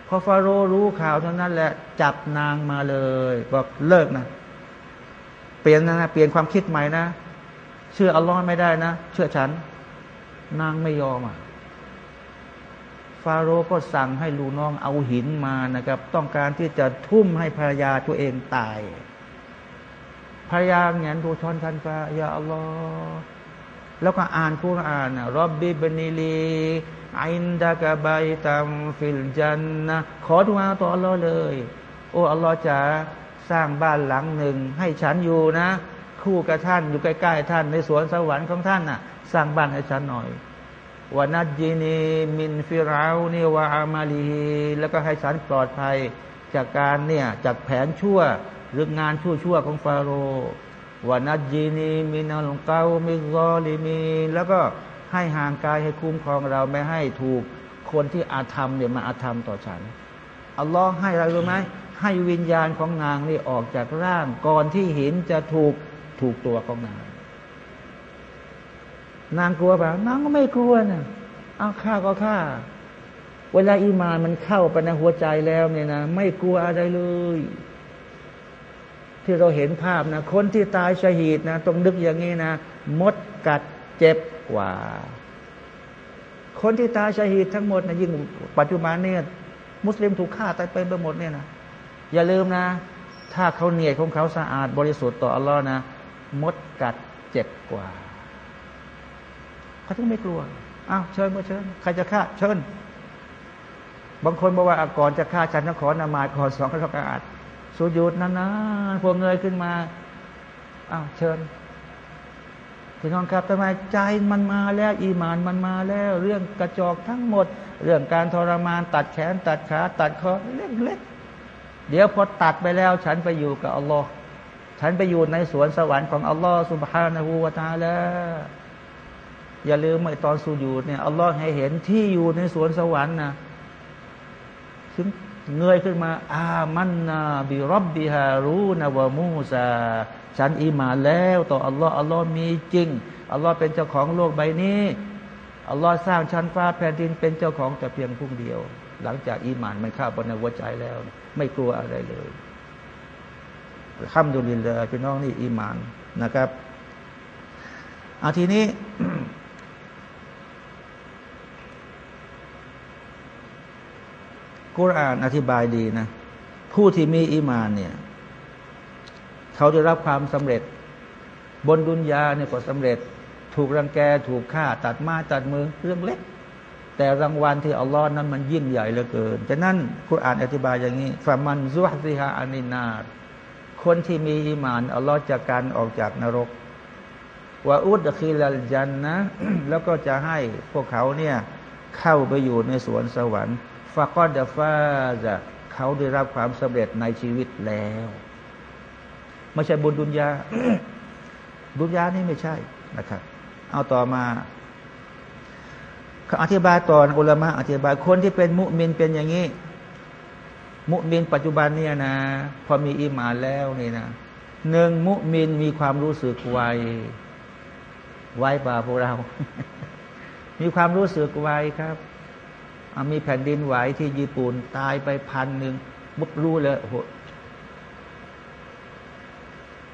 พอฟาโรห์รู้ข่าวเท่านั้นแหละจับนางมาเลยบอกเลิกนะ เปลี่ยนนะเปลี่ยนความคิดใหม่นะ เชื่ออัลลอฮ์ไม่ได้นะ เชื่อฉัน นางไม่ยอมอะ ฟาโรห์ก็สั่งให้ลูกน้องเอาหินมานะครับ ต้องการที่จะทุ่มให้ภรรยาตัวเองตาย ภรรยาเงียนดูชอนทันฟ้ายาอัลลอฮ์แล้วก็อ่านคุราน رب ابن لي عندك بيتا في الجنة ขอดุอาต่ออัลลอฮ์เลย โอ้อัลลอฮ์จงสร้างบ้านหลังหนึ่ง ให้ฉันอยู่นะ คู่กับท่านอยู่ใกล้ๆท่านในสวนสวรรค์ของท่านน่ะ สร้างบ้านให้ฉันหน่อย ونجني من فرعون وعمله แล้วก็ให้ฉันปลอดภัยจากการเนี่ยจากแผนชั่วหรืองานชั่วชั่วของฟาโรห์วานัดจีนีมินัลงเกามิซอลิมีแล้วก็ให้ห่างกายให้คุ้มครองเราไม่ให้ถูกคนที่อาธรรมเนี่ยมาอาธรรมต่อฉันอัลลอฮ์ให้อะไรรู้ไหมให้วิญญาณของนางนี่ออกจากร่างก่อนที่หินจะถูกถูกตัวของนาง นางกลัวแบบนางก็ไม่กลัวนะเอาฆ่าก็ฆ่า เวลาอีมานมันเข้าไปในหัวใจแล้วเนี่ยนะไม่กลัวอะไรเลย ที่เราเห็นภาพนะคนที่ตายชหีดนะต้องนึกอย่างนี้นะมดกัดเจ็บกว่า คนที่ตายชหีดทั้งหมดนะยิ่งปัจจุบันเนี่ยมุสลิมถูกฆ่าตายไปไปหมดเนี่ยนะอย่าลืมนะ ถ้าเขาเนียดของเขาสะอาดบริสุทธิ์ต่ออัลลอฮ์นะ มดกัดเจ็บกว่า เขาต้องไม่กลัวอ้าวเชิญมาเชิญใครจะฆ่าเชิญ บางคนบอกว่าก่อนจะฆ่าฉันต้องขอนามาก่อนสองรักอาดสุญูดนานๆพวกเงยขึ้นมาอ้าวเชิญพี่น้องครับทำไมใจมันมาแล้ว อีมานมันมาแล้ว เรื่องกระจอกทั้งหมด เรื่องการทรมาน ตัดแขน ตัดขา ตัดคอเล็กๆเดี๋ยวพอตัดไปแล้ว ฉันไปอยู่กับอัลลอฮ์ฉันไปอยู่ในสวนสวรรค์ของอัลลอฮ์สุบฮานาหูวาตาแล้ว อย่าลืมไอตอนสูญูดเนี่ยอัลลอฮ์ให้เห็นที่อยู่ในสวนสวรรค์นะถึงเงยขึ้นมา อามันนาบิรับบิฮารูนาวมูซาฉันอีมาแล้วต่ออัลลอฮ์อัลลอฮ์มีจริงอัลลอฮ์เป็นเจ้าของโลกใบนี้อัลลอฮ์สร้างชั้นฟ้าแผ่นดินเป็นเจ้าของแต่เพียงผู้เดียว หลังจากอีมานมันเข้าไปในหัวใจแล้ว ไม่กลัวอะไรเลยข้ามดุลินเลยพี่น้องนี่อีมานนะครับอาทีนี้ กุรอานอธิบายดีนะ ผู้ที่มีอีมานเนี่ย เขาจะรับความสำเร็จ บนดุนยาเนี่ยก็สำเร็จ ถูกรังแกถูกฆ่า ตัดมาตัดมือเรื่องเล็ก แต่รางวัลที่อัลลอฮ์นั้นมันยิ่งใหญ่เหลือเกินฉะนั้นคุรอานอธิบายอย่างนี้ฟามันซุฮซิฮาอานินาคนที่มีอีมานอัลลอฮ์จะการออกจากนรกว่าอุดคีลจันนะแล้วก็จะให้พวกเขาเนี่ยเข้าไปอยู่ในสวนสวรรค์ ฟาก็ดฟาจะเขาได้รับความสำเร็จในชีวิตแล้วไม่ใช่บุญดุนยา ดุนยานี่ไม่ใช่นะครับ เอาต่อมาเขาอธิบายต่ออุลามะอธิบายคนที่เป็นมุมินเป็นอย่างนี้ มุมินปัจจุบันเนี่ยนะ พอมีอิมานแล้วนี่นะหนึ่งมุมินมีความรู้สึกไวไวป่าพวกเรา มีความรู้สึกไวครับ มีแผ่นดินไหวที่ญี่ปุ่นตายไปพันหนึ่งมุบรู้เลยโอ้โห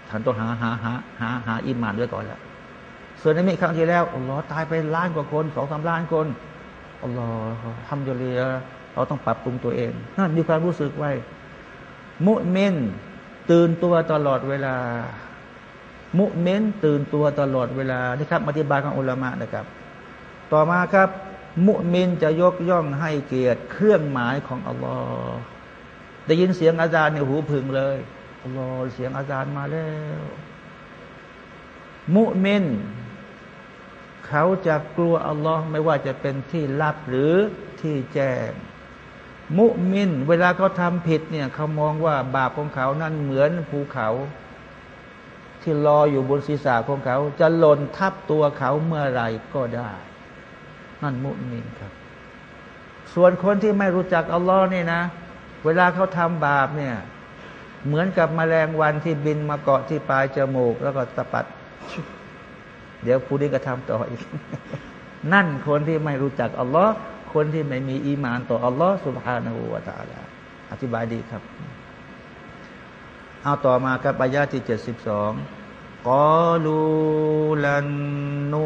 ท่านต้องหาหาหาหาหาอิมานด้วยก่อนแล้วส่วนในมิครั้งที่แล้วอัลลอฮ์ตายไปล้านกว่าคนสองสาล้านคนอัลลอฮ์ทำจรียเราต้องปรับปรุงตัวเองนั่นมีความรู้สึกไว้ มุเมนตื่นตัวตลอดเวลา มุเมนตื่นตัวตลอดเวลานี่ครับอธิบายของอุลามะนะครับ ต่อมาครับ มุมินจะยกย่องให้เกียรติเครื่องหมายของอัลลอฮ์ได้ยินเสียงอาจารย์ในหูพึงเลยอัลลอฮ์เสียงอาจารย์มาแล้ว มุมิน เขาจะกลัวอัลลอฮ์ไม่ว่าจะเป็นที่ลับหรือที่แจ้ง มุมิน เวลาเขาทำผิดเนี่ยเขามองว่าบาปของเขานั้นเหมือนภูเขาที่รออยู่บนศีรษะของเขา จะหล่นทับตัวเขาเมื่อไรก็ได้ นั่นมุมินครับ ส่วนคนที่ไม่รู้จักอัลลอฮ์นี่นะ เวลาเขาทำบาปเนี่ย เหมือนกับมแมลงวันที่บินมาเกาะที่ปลายจมูก แล้วก็ตะปัด เดี๋ยวผู้นี้ก็ทำต่ออีก นั่นคนที่ไม่รู้จักอัลลอฮ์คนที่ไม่มีอีมานต่ออัลลอฮ์สุบฮานาหูวาตาลาอธิบายดีครับ เอาต่อมาครับอายาที่เจ็ดสิบสองกอลูลันนุ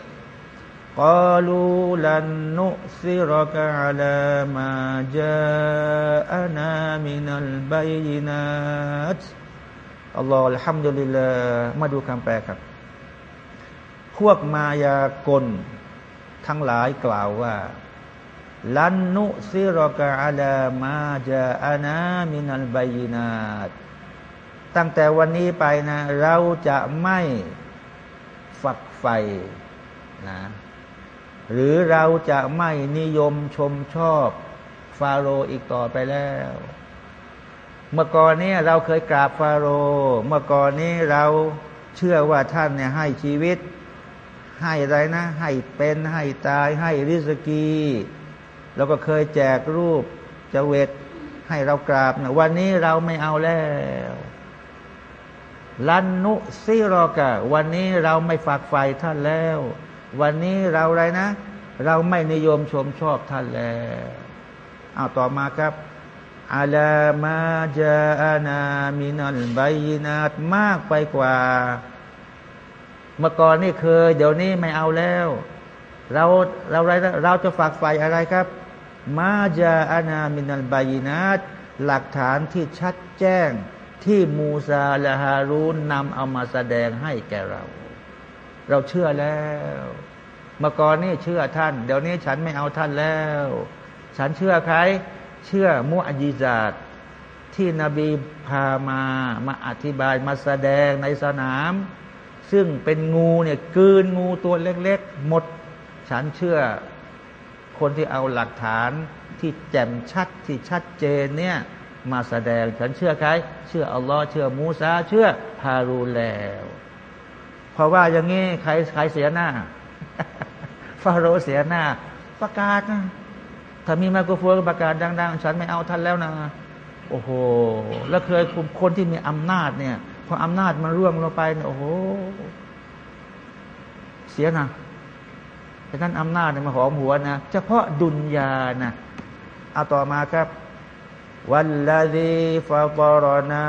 قالوا لن نؤثرك على ما جاءنا من البينات อัลลอฮฺอัลฮัมดุลิลลาห์มาดูคำแปลครับ พวกมายากลทั้งหลายกล่าวว่า ลันนุซิรกะอาลามาจาอานามินัลบายินาตตั้งแต่วันนี้ไปนะ เราจะไม่ฝักใฝ่นะ หรือเราจะไม่นิยมชมชอบฟาโรอีกต่อไปแล้ว เมื่อก่อนนี้เราเคยกราบฟาโรเมื่อก่อนนี้เราเชื่อว่าท่านเนี่ยให้ชีวิต ให้อะไรนะ ให้เป็นให้ตายให้ริสกีเราก็เคยแจกรูปจเวตให้เรากราบนะวันนี้เราไม่เอาแล้วลันนุซิรอกะวันนี้เราไม่ฝากไฟท่านแล้ว วันนี้เราอะไรนะ เราไม่นิยมชมชอบท่านแล้วเอาต่อมาครับอาลามาจาอานามินัลบนาตมากไปกว่า เมื่อก่อนนี่เคย เดี๋ยวนี้ไม่เอาแล้ว เราเราอะไรเราจะฝากไฟอะไรครับ มาจาอานามินัลบนาตหลักฐานที่ชัดแจ้งที่มูซาและฮารูนนำเอามาแสดงให้แก่เรา เราเชื่อแล้ว เมื่อก่อนนี่เชื่อท่าน เดี๋ยวนี้ฉันไม่เอาท่านแล้ว ฉันเชื่อใคร เชื่อมุอจิจาตที่นบีพามามาอธิบายมาแสดงในสนาม ซึ่งเป็นงูเนี่ยกืนงูตัวเล็กๆ หมด ฉันเชื่อ คนที่เอาหลักฐานที่แจ่มชัดที่ชัดเจนเนี่ยมาแสดง ฉันเชื่อใคร เชื่ออัลลอฮ์เชื่อมูซาเชื่อฮารูแล้ว ราะว่าอย่างนี้ใครใครเสียหน้า ฟาโรเสียหน้า ประกาศนะถ้ามีไมโครโฟนประกาศดัง ๆ ฉันไม่เอาท่านแล้วนะ โอ้โห แล้วเคยคนที่มีอำนาจเนี่ยพออำนาจมันร่วงลงไปโอ้โห เสียนะแต่นั้นอำนาจเนี่ยมาหอมหัวนะ เฉพาะดุนยานะเอาต่อมาครับ วันละดีฟาบรนา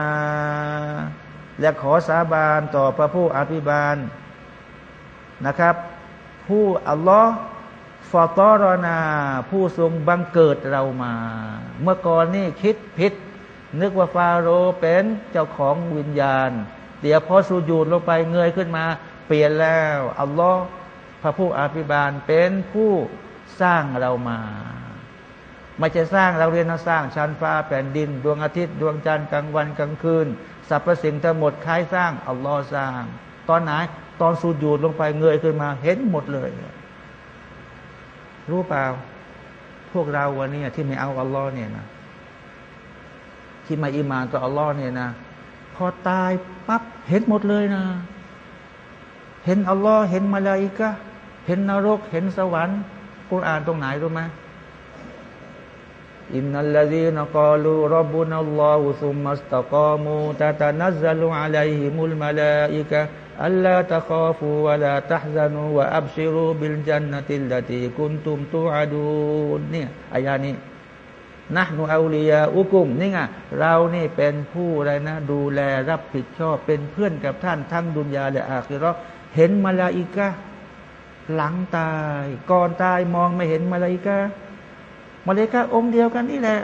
และขอสาบานต่อพระผู้อภิบาลนะครับ ผู้อัลลอฮ์ฟาตอรนา ผู้ทรงบังเกิดเรามา เมื่อก่อนนี่คิดผิด นึกว่าฟาโรเป็นเจ้าของวิญญาณ เดี๋ยวพอสูญูดลงไปเงยขึ้นมา เปลี่ยนแล้วอัลลอฮ์พระผู้อภิบาลเป็นผู้สร้างเรามาไม่จะสร้างเราเรียนเราสร้างชั้นฟ้าแผ่นดิน ดวงอาทิตย์ ดวงจันทร์กลางวันกลางคืน รรพสิ่งทั้งหมดใครสร้างอัลลอฮ์สร้าง ตอนไหนตอนสูดยูดลงไปเงยขึ้นมา เห็นหมดเลย รู้เปล่า พวกเราวันนี้ที่ไม่เอาอัลลอฮ์เนี่ยนะที่มาอิมานต่ออัลลอฮ์เนี่ยนะพอตายปั๊บเห็นหมดเลยนะ เห็นอัลลอฮ์เห็นมาลาอิกะเห็นนรก เห็นสวรรค์กุรอานตรงไหนรู้ไหม إن الذين قالوا ربنا الله ثم استقاموا تتنزل عليهم الملائكة ألا تخافوا ولا تحزنوا وأبشروا بالجنة التي كنتم توعدون เนี่ยอายานี้นะنحن أولياؤكم นี่ไงเรานี่เป็นผู้อะไรนะ ดูแลรับผิดชอบเป็นเพื่อนกับท่านทั้งดุนยาและอาคิรอเห็นมาลาอิกะหลังตาย ก่อนตายมองไม่เห็นมาลาอิกะ มาเลกาองค์เดียวกันนี่แหละ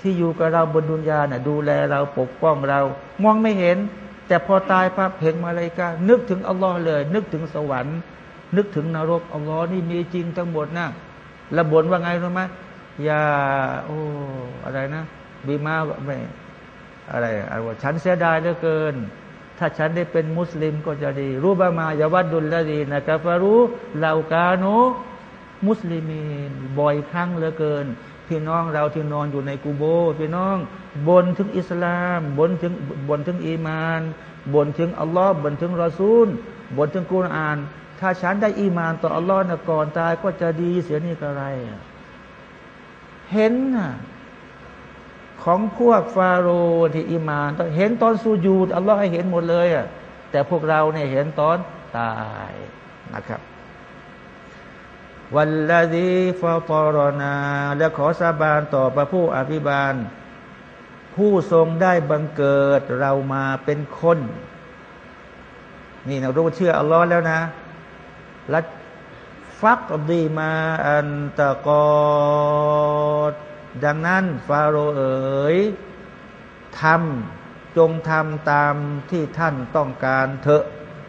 ที่อยู่กับเราบนดุนยาเนี่ยดูแลเราปกป้องเรา มองไม่เห็น แต่พอตายปั๊บเห็นมาเลกานึกถึงอัลลอฮ์เลย นึกถึงสวรรค์ นึกถึงนรกอัลลอฮ์นี่มีจริงทั้งหมดนะระบนว่าไงรู้ไหมยาโอ้อะไรนะบีมาไม่อะไรอะไรว่าฉันเสียดายเหลือเกิน ถ้าฉันได้เป็นมุสลิมก็จะดี รู้บ้ามาอย่าวัดดุลละดีนะกาฟารู้เหล่ากาโน มุสลิมีนบ่อยครั้งเหลือเกิน พี่น้องเราที่นอนอยู่ในกูโบ พี่น้องบนถึงอิสลามบนถึงบนถึงอีมานบนถึงอัลลอฮ์บนถึงรอซูล บนถึงกุรอาน ถ้าฉันได้อีมานต่ออัลลอฮ์นะก่อนตายก็จะดีเสียนี่กะไร เห็นนะของพวกฟาโรห์ที่อิมานเห็นตอนสูญูดอัลลอฮ์ให้เห็นหมดเลยอะแต่พวกเราเนี่ยเห็นตอนตายนะครับ วันละดีฟาตรนา และขอสาบานต่อพระผู้อภิบาล ผู้ทรงได้บังเกิดเรามาเป็นคน นี่เรารู้เชื่ออัลลอฮ์แล้วนะและฟักดีมาอันตะกอดดังนั้นฟาโรเอ๋ยทำจงทำตามที่ท่านต้องการเถอะ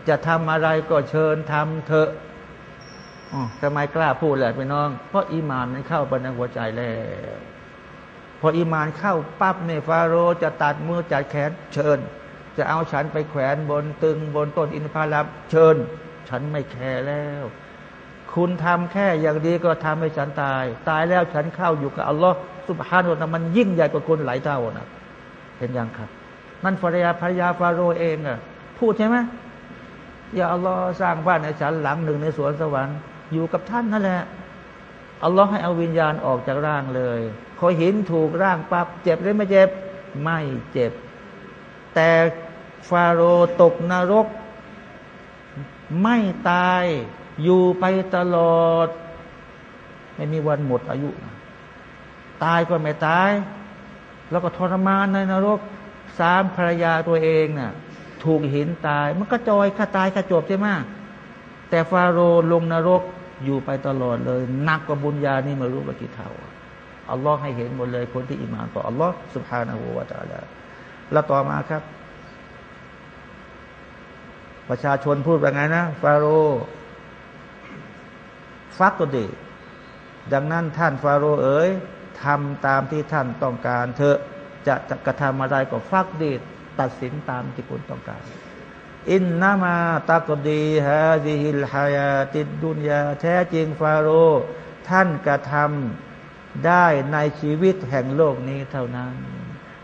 จะทำอะไรก็เชิญทำเถอะ ทำไมกล้าพูดแหละพี่น้อง เพราะอีมานมันเข้าไปในหัวใจแล้ว พออีมานเข้าปั๊บเนี่ยฟาโรจะตัดมือจัดแขนเชิญ จะเอาฉันไปแขวนบนตึงบนต้นอินทผลัมเชิญ ฉันไม่แคร์แล้ว คุณทำแค่อย่างดีก็ทำให้ฉันตาย ตายแล้วฉันเข้าอยู่กับอัลลอฮ์สุบฮานุนะมันยิ่งใหญ่กว่าคนหลายเท่านะเห็นยังครับนั่นภรรยาภรรยาฟาโรเองอะพูดใช่ไหมอย่าอัลลอฮ์สร้างบ้านให้ฉันหลังหนึ่งในสวนสวรรค์ อยู่กับท่านนั่นแหละอัลลอฮ์ให้เอาวิญญาณออกจากร่างเลยพอเห็นถูกร่างปั๊บเจ็บหรือไม่เจ็บ ไม่เจ็บ แต่ฟาโรตกนรก ไม่ตายอยู่ไปตลอด ไม่มีวันหมดอายุ ตายก็ไม่ตาย แล้วก็ทรมานในนรก สามภรรยาตัวเองน่ะถูกหินตาย มันก็จอยข้าตายข้าจบใช่ไหมแต่ฟาโรลงนรก อยู่ไปตลอดเลยหนักกว่าบุญญานี่ไมารู้ว่ากี่เท่าอัลลอฮ์ให้เห็นหมดเลยคนที่อิมานต่ออัลลอฮ์สุบฮานาหูวาตาลาแล้วต่อมาครับ ประชาชนพูดว่าไงนะ ฟาโรฟักตัวดีดังนั้นท่านฟาโรเอ๋ยทำตามที่ท่านต้องการเถอะจะจะกระทำอะไรก็ฟักดีตัดสินตามที่คุณต้องการ อินนามาตักดีฮะดิฮิลฮายาติดดุนยาแท้จริงฟาโรท่านกระทำได้ในชีวิตแห่งโลกนี้เท่านั้น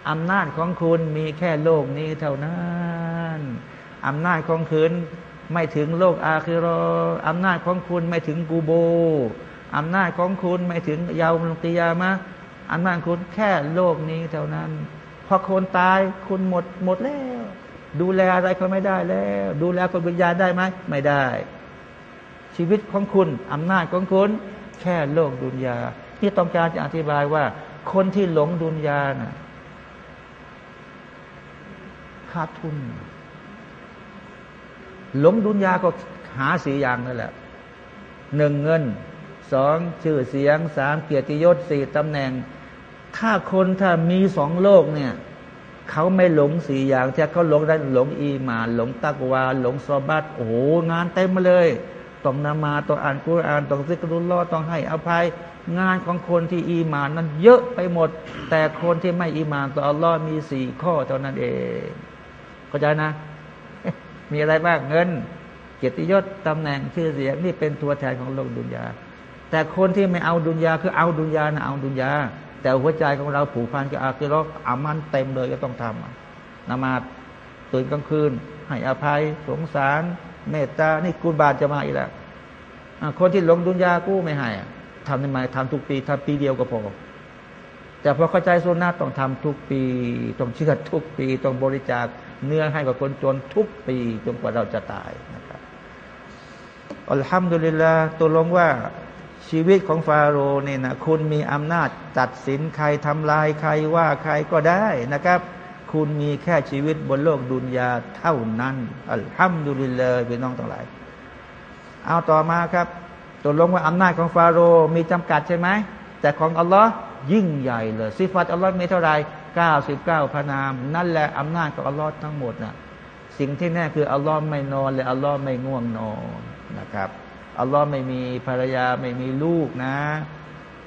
อำนาจของคุณมีแค่โลกนี้เท่านั้นอำนาจของคุณไม่ถึงโลกอาคิรออำนาจของคุณไม่ถึงกูโบอำนาจของคุณไม่ถึงยาวมลติยามะอำนาจคุณแค่โลกนี้เท่านั้น พอคนตายคุณหมดหมดแล้ว ดูแลอะไรก็ไม่ได้แล้ว ดูแลคนวิญญาณได้ไหมไม่ได้ ชีวิตของคุณอำนาจของคุณแค่โลกดุนยาที่ต้องการจะอธิบายว่า คนที่หลงดุนยานะ่ะขาดทุน หลงดุนยาก็หาสีอย่างนั่นแหละหนึ่งเงินสองชื่อเสียงสามเกียรติยศสี่ตำแหน่ง ถ้าคนถ้ามีสองโลกเนี่ย เขาไม่หลงสี่อย่างที่เขาหลงได้หลงอีมานหลงตักวาหลงซอบัตโอ้โหงานเต็มมาเลยต้องนามาต้องอ่านกุรอานต้องซิกรุลลอต้องให้อภัย งานของคนที่อีมานนั้นเยอะไปหมด แต่คนที่ไม่อีมานต่ออัลลอฮ์มีสี่ข้อเท่านั้นเองเข้าใจนะ มีอะไรบ้างเงิน เกียรติยศตำแหน่งชื่อเสียงนี่เป็นตัวแทนของโลกดุนยาแต่คนที่ไม่เอาดุนยาคือเอาดุนยานะเอาดุนยา แต่หัวใจของเราผูกพันกับอาคิรออามันเต็มเลยก็ต้องทำนมาตื่นกลางคืน ให้อภัย สงสาร เมตตา นี่กุบาทจะมาอีกแล้วคนที่หลงดุนยากู้ไม่ให้ทำทำไมทำทุกปีทำปีเดียวก็พอแต่พอเข้าใจสุนนะต้องทำทุกปี ต้องเชื่อทุกปี ต้องบริจาคเนื้อให้กับคนจนทุกปีจนกว่าเราจะตายนะครับอัลฮัมดุลิลลาห์ตัวลงว่า ชีวิตของฟาโรห์เนี่ยนะคุณมีอำนาจตัดสินใครทำลายใครว่าใครก็ได้นะครับ คุณมีแค่ชีวิตบนโลกดุนยาเท่านั้นอัลฮัมดุลิลลาห์พี่น้องทั้งหลาย เอาต่อมาครับตกลงว่าอำนาจของฟาโรห์มีจำกัดใช่ไหมแต่ของอัลลอฮ์ยิ่งใหญ่เลยสิฟัตอัลลอฮ์มีเท่าไหร่เก้าสิบเก้าพนาม นั่นแหละอำนาจของอัลลอฮ์ทั้งหมดนะสิ่งที่แน่คืออัลลอฮ์ไม่นอนเลยอัลลอฮ์ไม่ง่วงนอนนะครับ อัลลอฮ์ไม่มีภรรยาไม่มีลูกนะ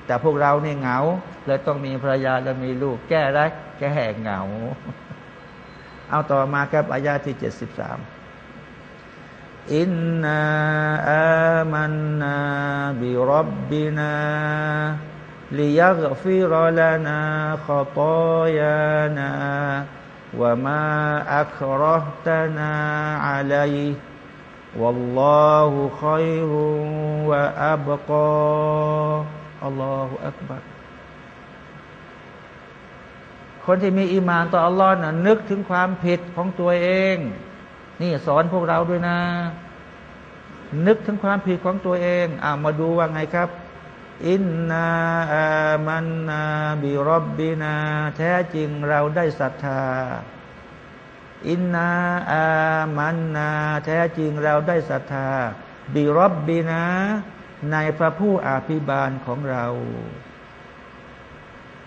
แต่พวกเราเนี่ยเหงาเลยต้องมีภรรยาและมีลูก แก้ไรแก้แหกเหงา เอาต่อมาครับอายาที่เจ็ดสิบสามอินนาอามันนาบิรับบินาลิยักฟิรลานาขตอยานาวะมาอัครตนาอะลัย วัลลอฮุคอยรุวะอับกออัลลอฮุอักบัรคนที่มีอีมานต่ออัลลอฮ์น่ะนึกถึงความผิดของตัวเอง นี่สอนพวกเราด้วยนะ นึกถึงความผิดของตัวเอง อ่ามาดูว่าไงครับ อินนาอามันนาบิรบบินา แท้จริงเราได้ศรัทธา อินนาอามันนาแท้จริงเราได้ศรัทธาบิรบบินาในพระผู้อาภิบาลของเรา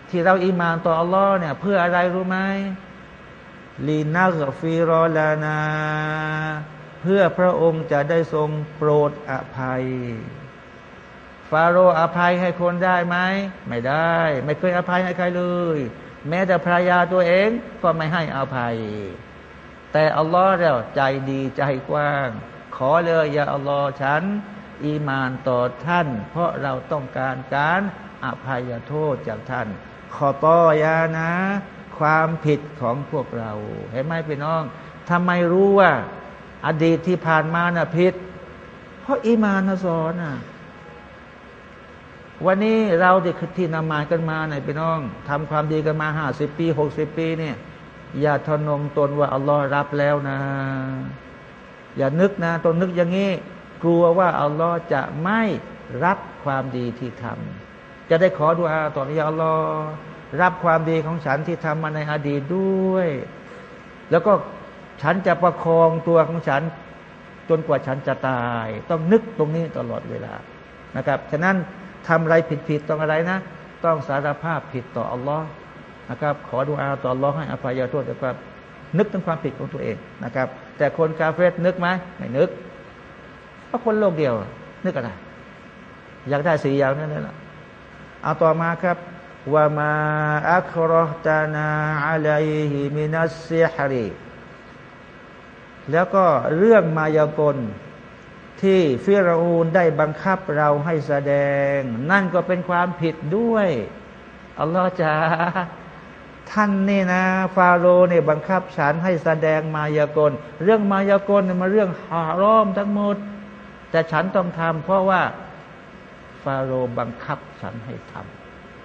ที่เราอิมานต่ออัลลอฮ์เนี่ยเพื่ออะไรรู้ไหมลีนักฟิรอลานา เพื่อพระองค์จะได้ทรงโปรดอภัย ฟาโรห์อภัยให้คนได้ไหมไม่ได้ ไม่เคยอภัยให้ใครเลย แม้แต่ภรรยาตัวเองก็ไม่ให้อภัย แต่อัลลอฮ์แล้วใจดีใจกว้าง ขอเลยอย่าอัลลอฮ์ฉัน อีมานต่อท่าน เพราะเราต้องการการอภัยโทษจากท่าน ขอต่อยานะ ความผิดของพวกเราเห็นไหมพี่น้องทำไมรู้ว่า อดีตที่ผ่านมาน่ะผิด เพราะอีมานสอนน่ะวันนี้เราที่ที่นำมากันมาไหนพี่น้องทำความดีกันมาห้าสิบปีหกสิบปีเนี่ย อย่าทนงตนว่าอัลลอฮ์รับแล้วนะ อย่านึกนะต้องนึกอย่างนี้ กลัวว่าอัลลอฮ์จะไม่รับความดีที่ทำจะได้ขอดุอาต่ออย่าอัลลอฮ์รับความดีของฉันที่ทำมาในอดีตด้วย แล้วก็ฉันจะประคองตัวของฉัน จนกว่าฉันจะตาย ต้องนึกตรงนี้ตลอดเวลานะครับ ฉะนั้นทำอะไรผิดๆต้องอะไรนะ ต้องสารภาพผิดต่ออัลลอฮ์ นะครับ ขอดุอาต่ออัลลอให้อภัยโทษแต่ว่านึกถึงความผิดของตัวเองนะครับ แต่คนกาเฟสนึกไหมไม่นึกเพราะคนโลกเดียว นึกอะไรอยากได้สีอย่างนั้นแหละเอาต่อมาครับว่ามาอัครตานาอะลัยฮิมินัสซิฮรีแล้วก็เรื่องมายากลที่ฟิรอูนได้บังคับเราให้แสดง นั่นก็เป็นความผิดด้วย อัลลอฮ์จะ ท่านนี่นะ ฟาโรห์เนี่ยบังคับฉันให้แสดงมายากล เรื่องมายากลเนี่ยมาเรื่องฮารอมทั้งหมด แต่ฉันต้องทำเพราะว่า ฟาโรห์บังคับฉันให้ท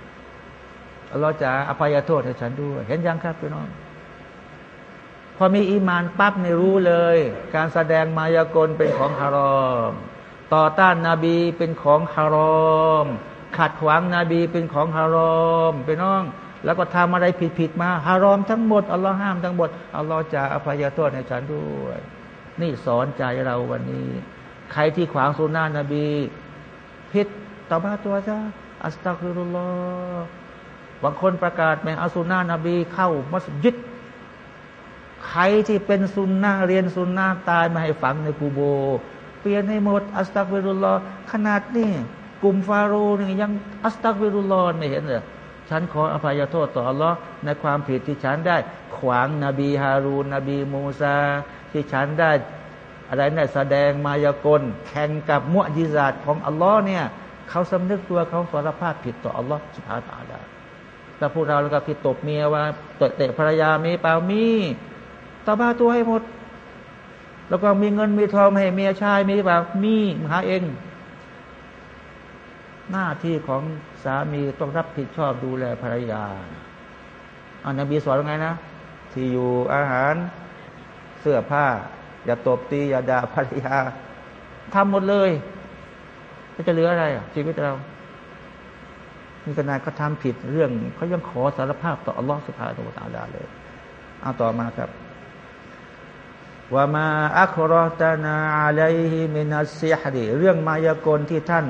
ำอัลลอฮ์จะอภัยโทษให้ฉันด้วย เห็นยังครับพี่น้องพอมีอีมานปั๊บในรู้เลย การแสดงมายากลเป็นของฮารอม ต่อต้านนาบีเป็นของฮารอม ขัดขวางนาบีเป็นของฮารอมไปน้อง แล้วก็ทำอะไรผิดๆมาฮารอมทั้งหมดอัลลอฮ์ห้ามทั้งหมดอัลลอฮ์จะอภัยโทษให้ฉันด้วย นี่สอนใจเราวันนี้ ใครที่ขวางสุนนะนบี ผิดต่อมาตัวจ้าอัสตักฟิรุลลอฮ์บางคนประกาศไม่อาสุนนะนบี เข้ามัสยิดใครที่เป็นซุนนะเรียนซุนนะตายมาให้ฝังในกูโบ เปลี่ยนให้หมด อัสตักฟิรุลลอฮ์ขนาดนี้กลุ่มฟาโรห์นี่ยังอัสตักฟิรุลลอฮ์ไม่เห็นเหรอ ฉันขออภัยโทษต่ออัลลอฮ์ในความผิดที่ฉันได้ ขวางนบีฮารูนนบีมูซา ที่ฉันได้อะไรเนี่ยแสดงมายากลแข่งกับมุอจิซาตของอัลลอฮ์เนี่ยเขาสำนึกตัวเขาสารภาพผิดต่ออัลลอฮ์สุภาตาลาแต่พวกเราแล้วก็ผิดตบเมียว่าเตะภรรยามีเปล่ามีตาบ้าตัวให้หมด แล้วก็มีเงินมีทองให้เมียชายมีแบบมีหาเอง หน้าที่ของสามีต้องรับผิดชอบดูแลภรรยาอันนบีสอนว่าไงนะ ที่อยู่อาหารเสื้อผ้า อย่าตบตีอย่าด่าภรรยาทำหมดเลยจะเหลืออะไรอะชีวิตเรามีขนาดก็ทำผิดเรื่องเขายังขอสารภาพต่ออัลลอฮฺสุภาโนตาดาเลย เอาต่อมาครับว่ามาอัครตานาอะลัยฮิมินัสซิฮรีเรื่องมายากลที่ท่าน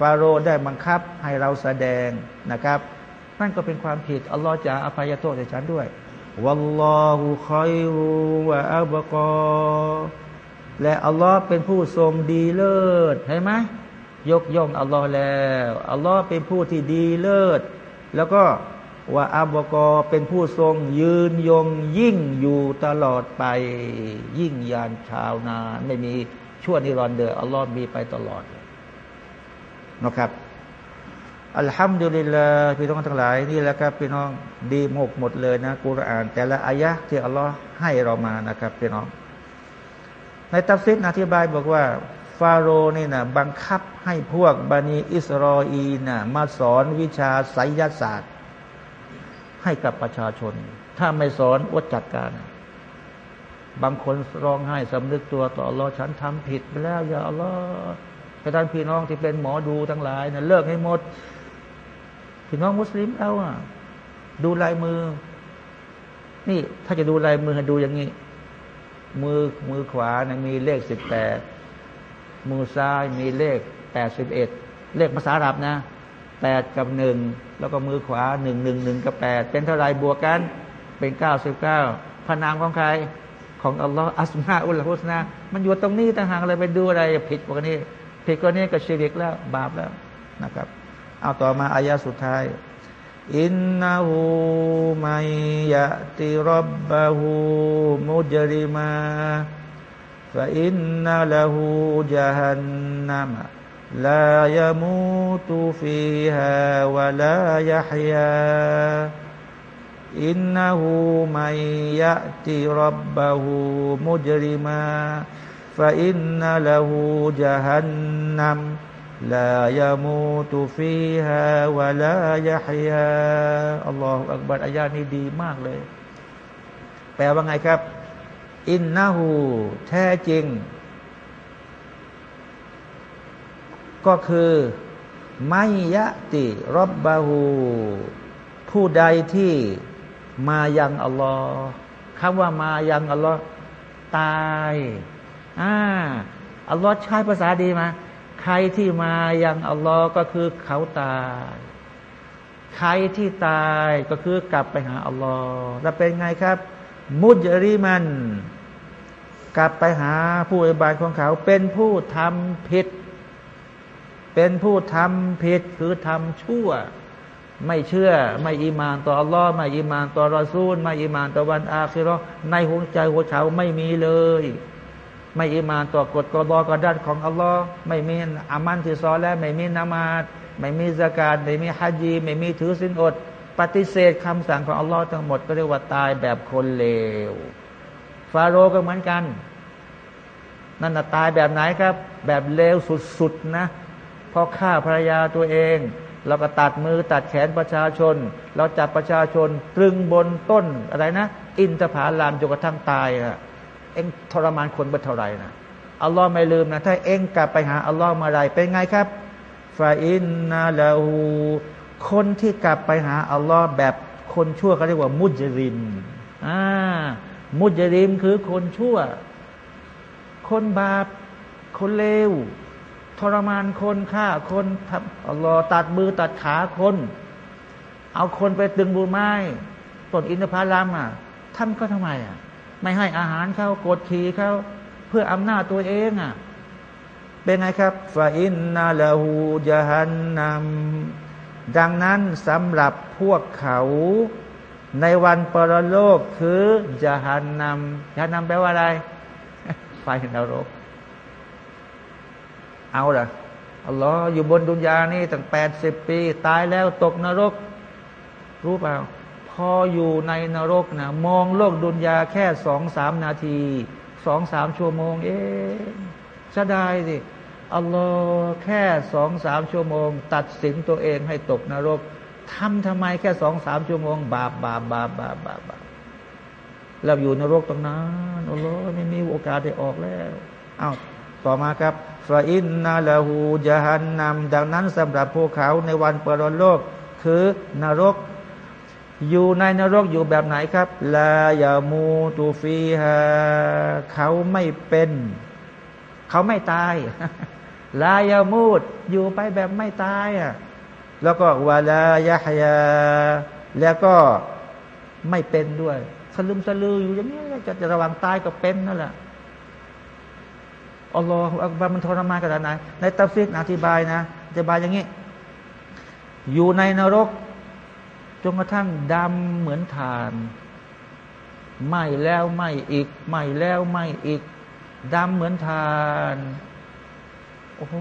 ฟาโรห์ได้บังคับให้เราแสดงนะครับ นั่นก็เป็นความผิดอัลลอฮ์จะอภัยโทษให้ฉันด้วยวัลลอฮุคอยรูวะอับกอและอัลลอฮ์เป็นผู้ทรงดีเลิศเห็นไหมยกย่องอัลลอฮ์แล้วอัลลอฮ์เป็นผู้ที่ดีเลิศ แล้วก็ว่าอับกอเป็นผู้ทรงยืนยงยิ่งอยู่ตลอดไป ยิ่งยานชาวนานไม่มีชั่วนิรันดร์เดออัลลอฮ์มีไปตลอด นะครับอัลฮัมดุลิลลาห์พี่น้องทั้งหลายนี่แหละครับพี่น้องดีหมกหมดเลยนะกุรอาน แต่ละอายะที่อัลลอฮ์ให้เรามานะครับพี่น้อง ในตัฟซิดอธิบายบอกว่า ฟาโรห์นี่นะบังคับให้พวกบันิอิสรออีนะมาสอนวิชาไสยศาสตร์ ให้กับประชาชน ถ้าไม่สอนอดจัดการ บางคนร้องไห้สำนึกตัวต่อรอฉันทำผิดไปแล้วอย่าอัลลอฮ์ ให้ท่านพี่น้องที่เป็นหมอดูทั้งหลายนะเลิกให้หมด พี่น้องมุสลิมเอาอะ ดูลายมือ นี่ ถ้าจะดูลายมือให้ดูอย่างนี้ มือมือขวานะมีเลขสิบแปดมือซ้ายมีเลขแปดสิบเอ็ดเลขภาษาอาหรับนะแปดกับหนึ่งแล้วก็มือขวาหนึ่งหนึ่งหนึ่งกับแปดเป็นเท่าไรบวกกัน เป็นเก้าสิบเก้าพนามของใคร ของอัลลอฮ์อัสมาอุลลอฮุสนา มันอยู่ตรงนี้ต่างหากอะไรไปดูอะไร ผิดกว่านี้ ผิดกรณีกับชีริกแล้ว บาปแล้วนะครับ เอาต่อมาอายาสุดท้ายอินนาหูมัยยะติรับบะหูมุจริมาฟะอินนาละหูจัฮันนามะลายมูตุฟีฮาวะลายฮยาอินนาหูมัยยะติรับบะหูมุจริมา ฟาอินนาละหูจะหันนำลายามูตุฟีฮาวะลายะฮิยาอัลลอฮฺอักบัดอายานี้ดีมากเลย แปลว่าไงครับ อินนาหูแท้จริง ก็คือไมยะติรบบาหูผู้ใดที่มายังอัลลอฮ์คำว่ามายังอัลลอฮ์ตาย อ่าอัลลอฮ์ใช้ภาษาดีมา ใครที่มายังอัลลอฮ์ก็คือเขาตาย ใครที่ตายก็คือกลับไปหาอัลลอฮ์แล้วเป็นไงครับ มุจริมัน กลับไปหาผู้อิบานของเขา เป็นผู้ทำผิด เป็นผู้ทำผิดคือทำชั่ว ไม่เชื่อ ไม่อีมานต่ออัลลอฮ์ไม่อีมานต่อรอซูล ไม่อีมานต่อวันอาคิรอในหัวใจหัวเขาไม่มีเลย ไม่อีมานต่อกฎกฎอกระดันของอัลลอฮ์ไม่มีอามันที่ซอและไม่มีนามาดไม่มีสกาดไม่มีฮัจญีไม่มีถือสินอด ปฏิเสธคำสั่งของอัลลอฮ์ทั้งหมดก็เรียกว่าตายแบบคนเลว ฟาโรห์ก็เหมือนกัน นั่นตายแบบไหนครับ แบบเลวสุดๆนะพราะฆ่าภรรยาตัวเองเราก็ตัดมือตัดแขนประชาชน เราจับประชาชนตรึงบนต้นอะไรนะ อินทผาลามจนกระทั่งตายอะ เองทรมานคนไปเท่าไรนะอัลลอฮ์ไม่ลืมนะ ถ้าเองกลับไปหาอัลลอฮ์มาไรเป็นไงครับฟาอินนาลาหูคนที่กลับไปหาอัลลอฮ์แบบคนชั่วเขาเรียกว่า มุจริมอ่ามุจริมคือคนชั่ว คนบาป คนเลว ทรมานคนฆ่าคนทำอัลลอฮ์ตัดมือตัดขาคน เอาคนไปตึงบูไม้ต้นอินทผลัมอะทำก็ทำไมอะ ไม่ให้อาหารเขากดขี่เขาเพื่ออำนาจตัวเองอะเป็นไงครับฟาอินนาลาหูจฮันนัมดังนั้นสำหรับพวกเขาในวันปรโลกคือจฮันนัมจฮันนัมแปลว่าอะไร ไฟนรก เอาล่ะอัลลอฮ์อยู่บนดุนยานี่ตั้งแปดสิบปี ตายแล้วตกนรก รู้เปล่า พออยู่ในนรกนะมองโลกดุนยาแค่สองสามนาทีสองสามชั่วโมง เองจะได้สิอัลลอฮ์แค่สองสามชั่วโมง ตัดสินตัวเองให้ตกนรกทำทำไมแค่สองสามชั่วโมง บาปบาปบาปบาปบาปบาปเราอยู่นรกตรงนั้นอัลลอฮ์ไม่มีโอกาสได้ออกแล้วอ้าวต่อมาครับฟาอินนาลาหูจฮันนำดังนั้นสำหรับพวกเขาในวันปรโลก คือนรก อยู่ในนรกอยู่แบบไหนครับลายามูตูฟีฮาเขาไม่เป็น เขาไม่ตายลายามูดอยู่ไปแบบไม่ตายอะแล้วก็วาลายะฮยา แล้วก็ไม่เป็นด้วยสลึมสลืออยู่อย่างนี้จะจะระวังตายกับเป็นนั่นแหละอัลลอฮฺอักบารมันทรมานขนาดไหนในตัฟซิกอธิบายนะอธิบายอย่างนี้ อยู่ในนรก จนกระทั่งดำเหมือนฐานไหม้แล้วไหม้อีกไหม้แล้วไหม้อีกดำเหมือนฐานโอ้โห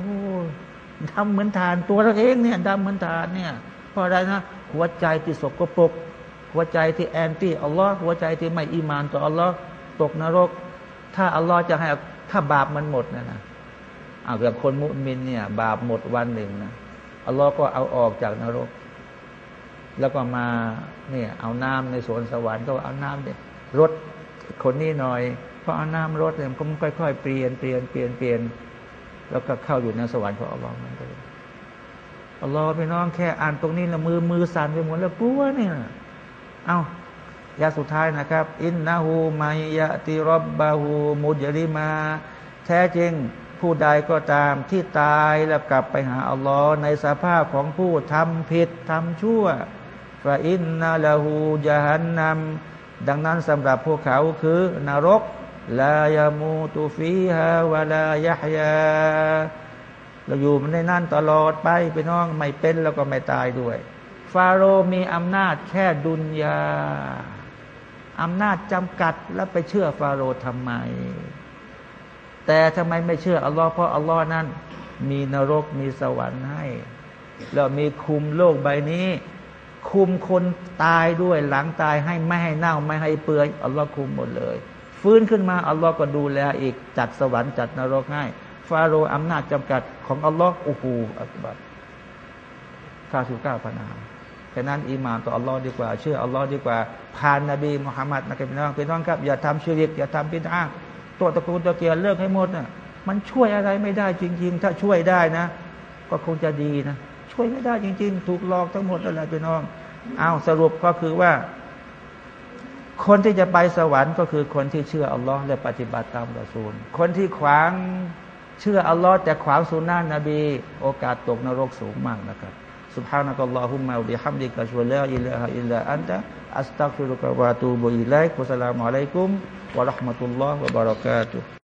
ดำเหมือนฐานตัวเราเองเนี่ยดำเหมือนฐานเนี่ยเพราะอะไรนะหัวใจที่สกปรกหัวใจที่แอนตี้อัลลอฮ์หัวใจที่ไม่อีมานต่ออัลลอฮ์ตกนรก ถ้าอัลลอฮ์จะให้ถ้าบาปมันหมดนะนะเอาแบบคนมุมินเนี่ย บาปหมดวันหนึ่งนะอัลลอฮ์ก็เอาออกจากนรก แล้วก็มาเนี่ยเอาน้ำในสวนสวรรค์ก็เอาน้ำเนี่ยรถคนนี้หน่อยพอเอาน้ำรถเนี่ยมันค่อยๆเปลี่ยนเปลี่ยนเปลี่ยนเปลี่ยนแล้วก็เข้าอยู่ในสวรรค์ของอัลลอฮ์มันเลยอัลลอฮ์พี่น้องแค่อ่านตรงนี้ละมือมือสั่นไปหมดแล้วกลัวเนี่ยเอายาสุดท้ายนะครับ อินนาหูมายะติรบบาหูมุจริมา แท้จริงผู้ใดก็ตามที่ตายแล้วกลับไปหาอัลลอฮ์ในสภาพของผู้ทำผิดทำชั่ว ฟาอินนาลาหูยะฮันนัมดังนั้นสำหรับพวกเขาคือนรกลายามูตุฟีฮาวะลายะฮยาเราอยู่มันในนั่นตลอดไปไปน้องไม่เป็นแล้วก็ไม่ตายด้วย ฟาโรห์มีอำนาจแค่ดุนยาอำนาจจำกัดแล้วไปเชื่อฟาโรห์ทำไม แต่ทำไมไม่เชื่ออัลลอฮ์เพราะอัลลอฮ์นั้น มีนรกมีสวรรค์ให้ แล้วมีคุมโลกใบนี้ คุมคนตายด้วยหลังตายให้ไม่ให้เน่าไม่ให้เปื่อยอัลลอฮ์คุมหมดเลย ฟื้นขึ้นมาอัลลอฮ์ก็ดูแลอีกจัดสวรรค์จัดนรกให้ฟาโรห์อำนาจจำกัดของอัลลอฮ์อ้โหอักบัรข้าสิบเก้าพนามฉะนั้นอีมานต่ออัลลอฮ์ดีกว่า เชื่ออัลลอฮ์ดีกว่าผ่านนบีมุฮัมมัดนะครับพี่น้องพี่น้องครับอย่าทำชิริกอย่าทำบิดาตัวตะกูลตะเกียรเลิกให้หมดนะมันช่วยอะไรไม่ได้จริง ๆ ถ้าช่วยได้นะ ก็คงจะดีนะ วยไม่ได้จริง ๆ ถูกหลอกทั้งหมดนั่นแหละพี่น้องเอาสรุปก็คือว่า คนที่จะไปสวรรค์ก็คือคนที่เชื่ออัลลอฮ์และปฏิบัติตามรอซูล คนที่ขวางเชื่ออัลลอฮ์แต่ขวางสุนนะนบี โอกาสตกนรกสูงมากนะครับ سبحانك اللهم وبحمدك أشهد أن لا إله إلا أنت أستغفرك وأتوب إليك والسلام عليكم ورحمة الله وبركاته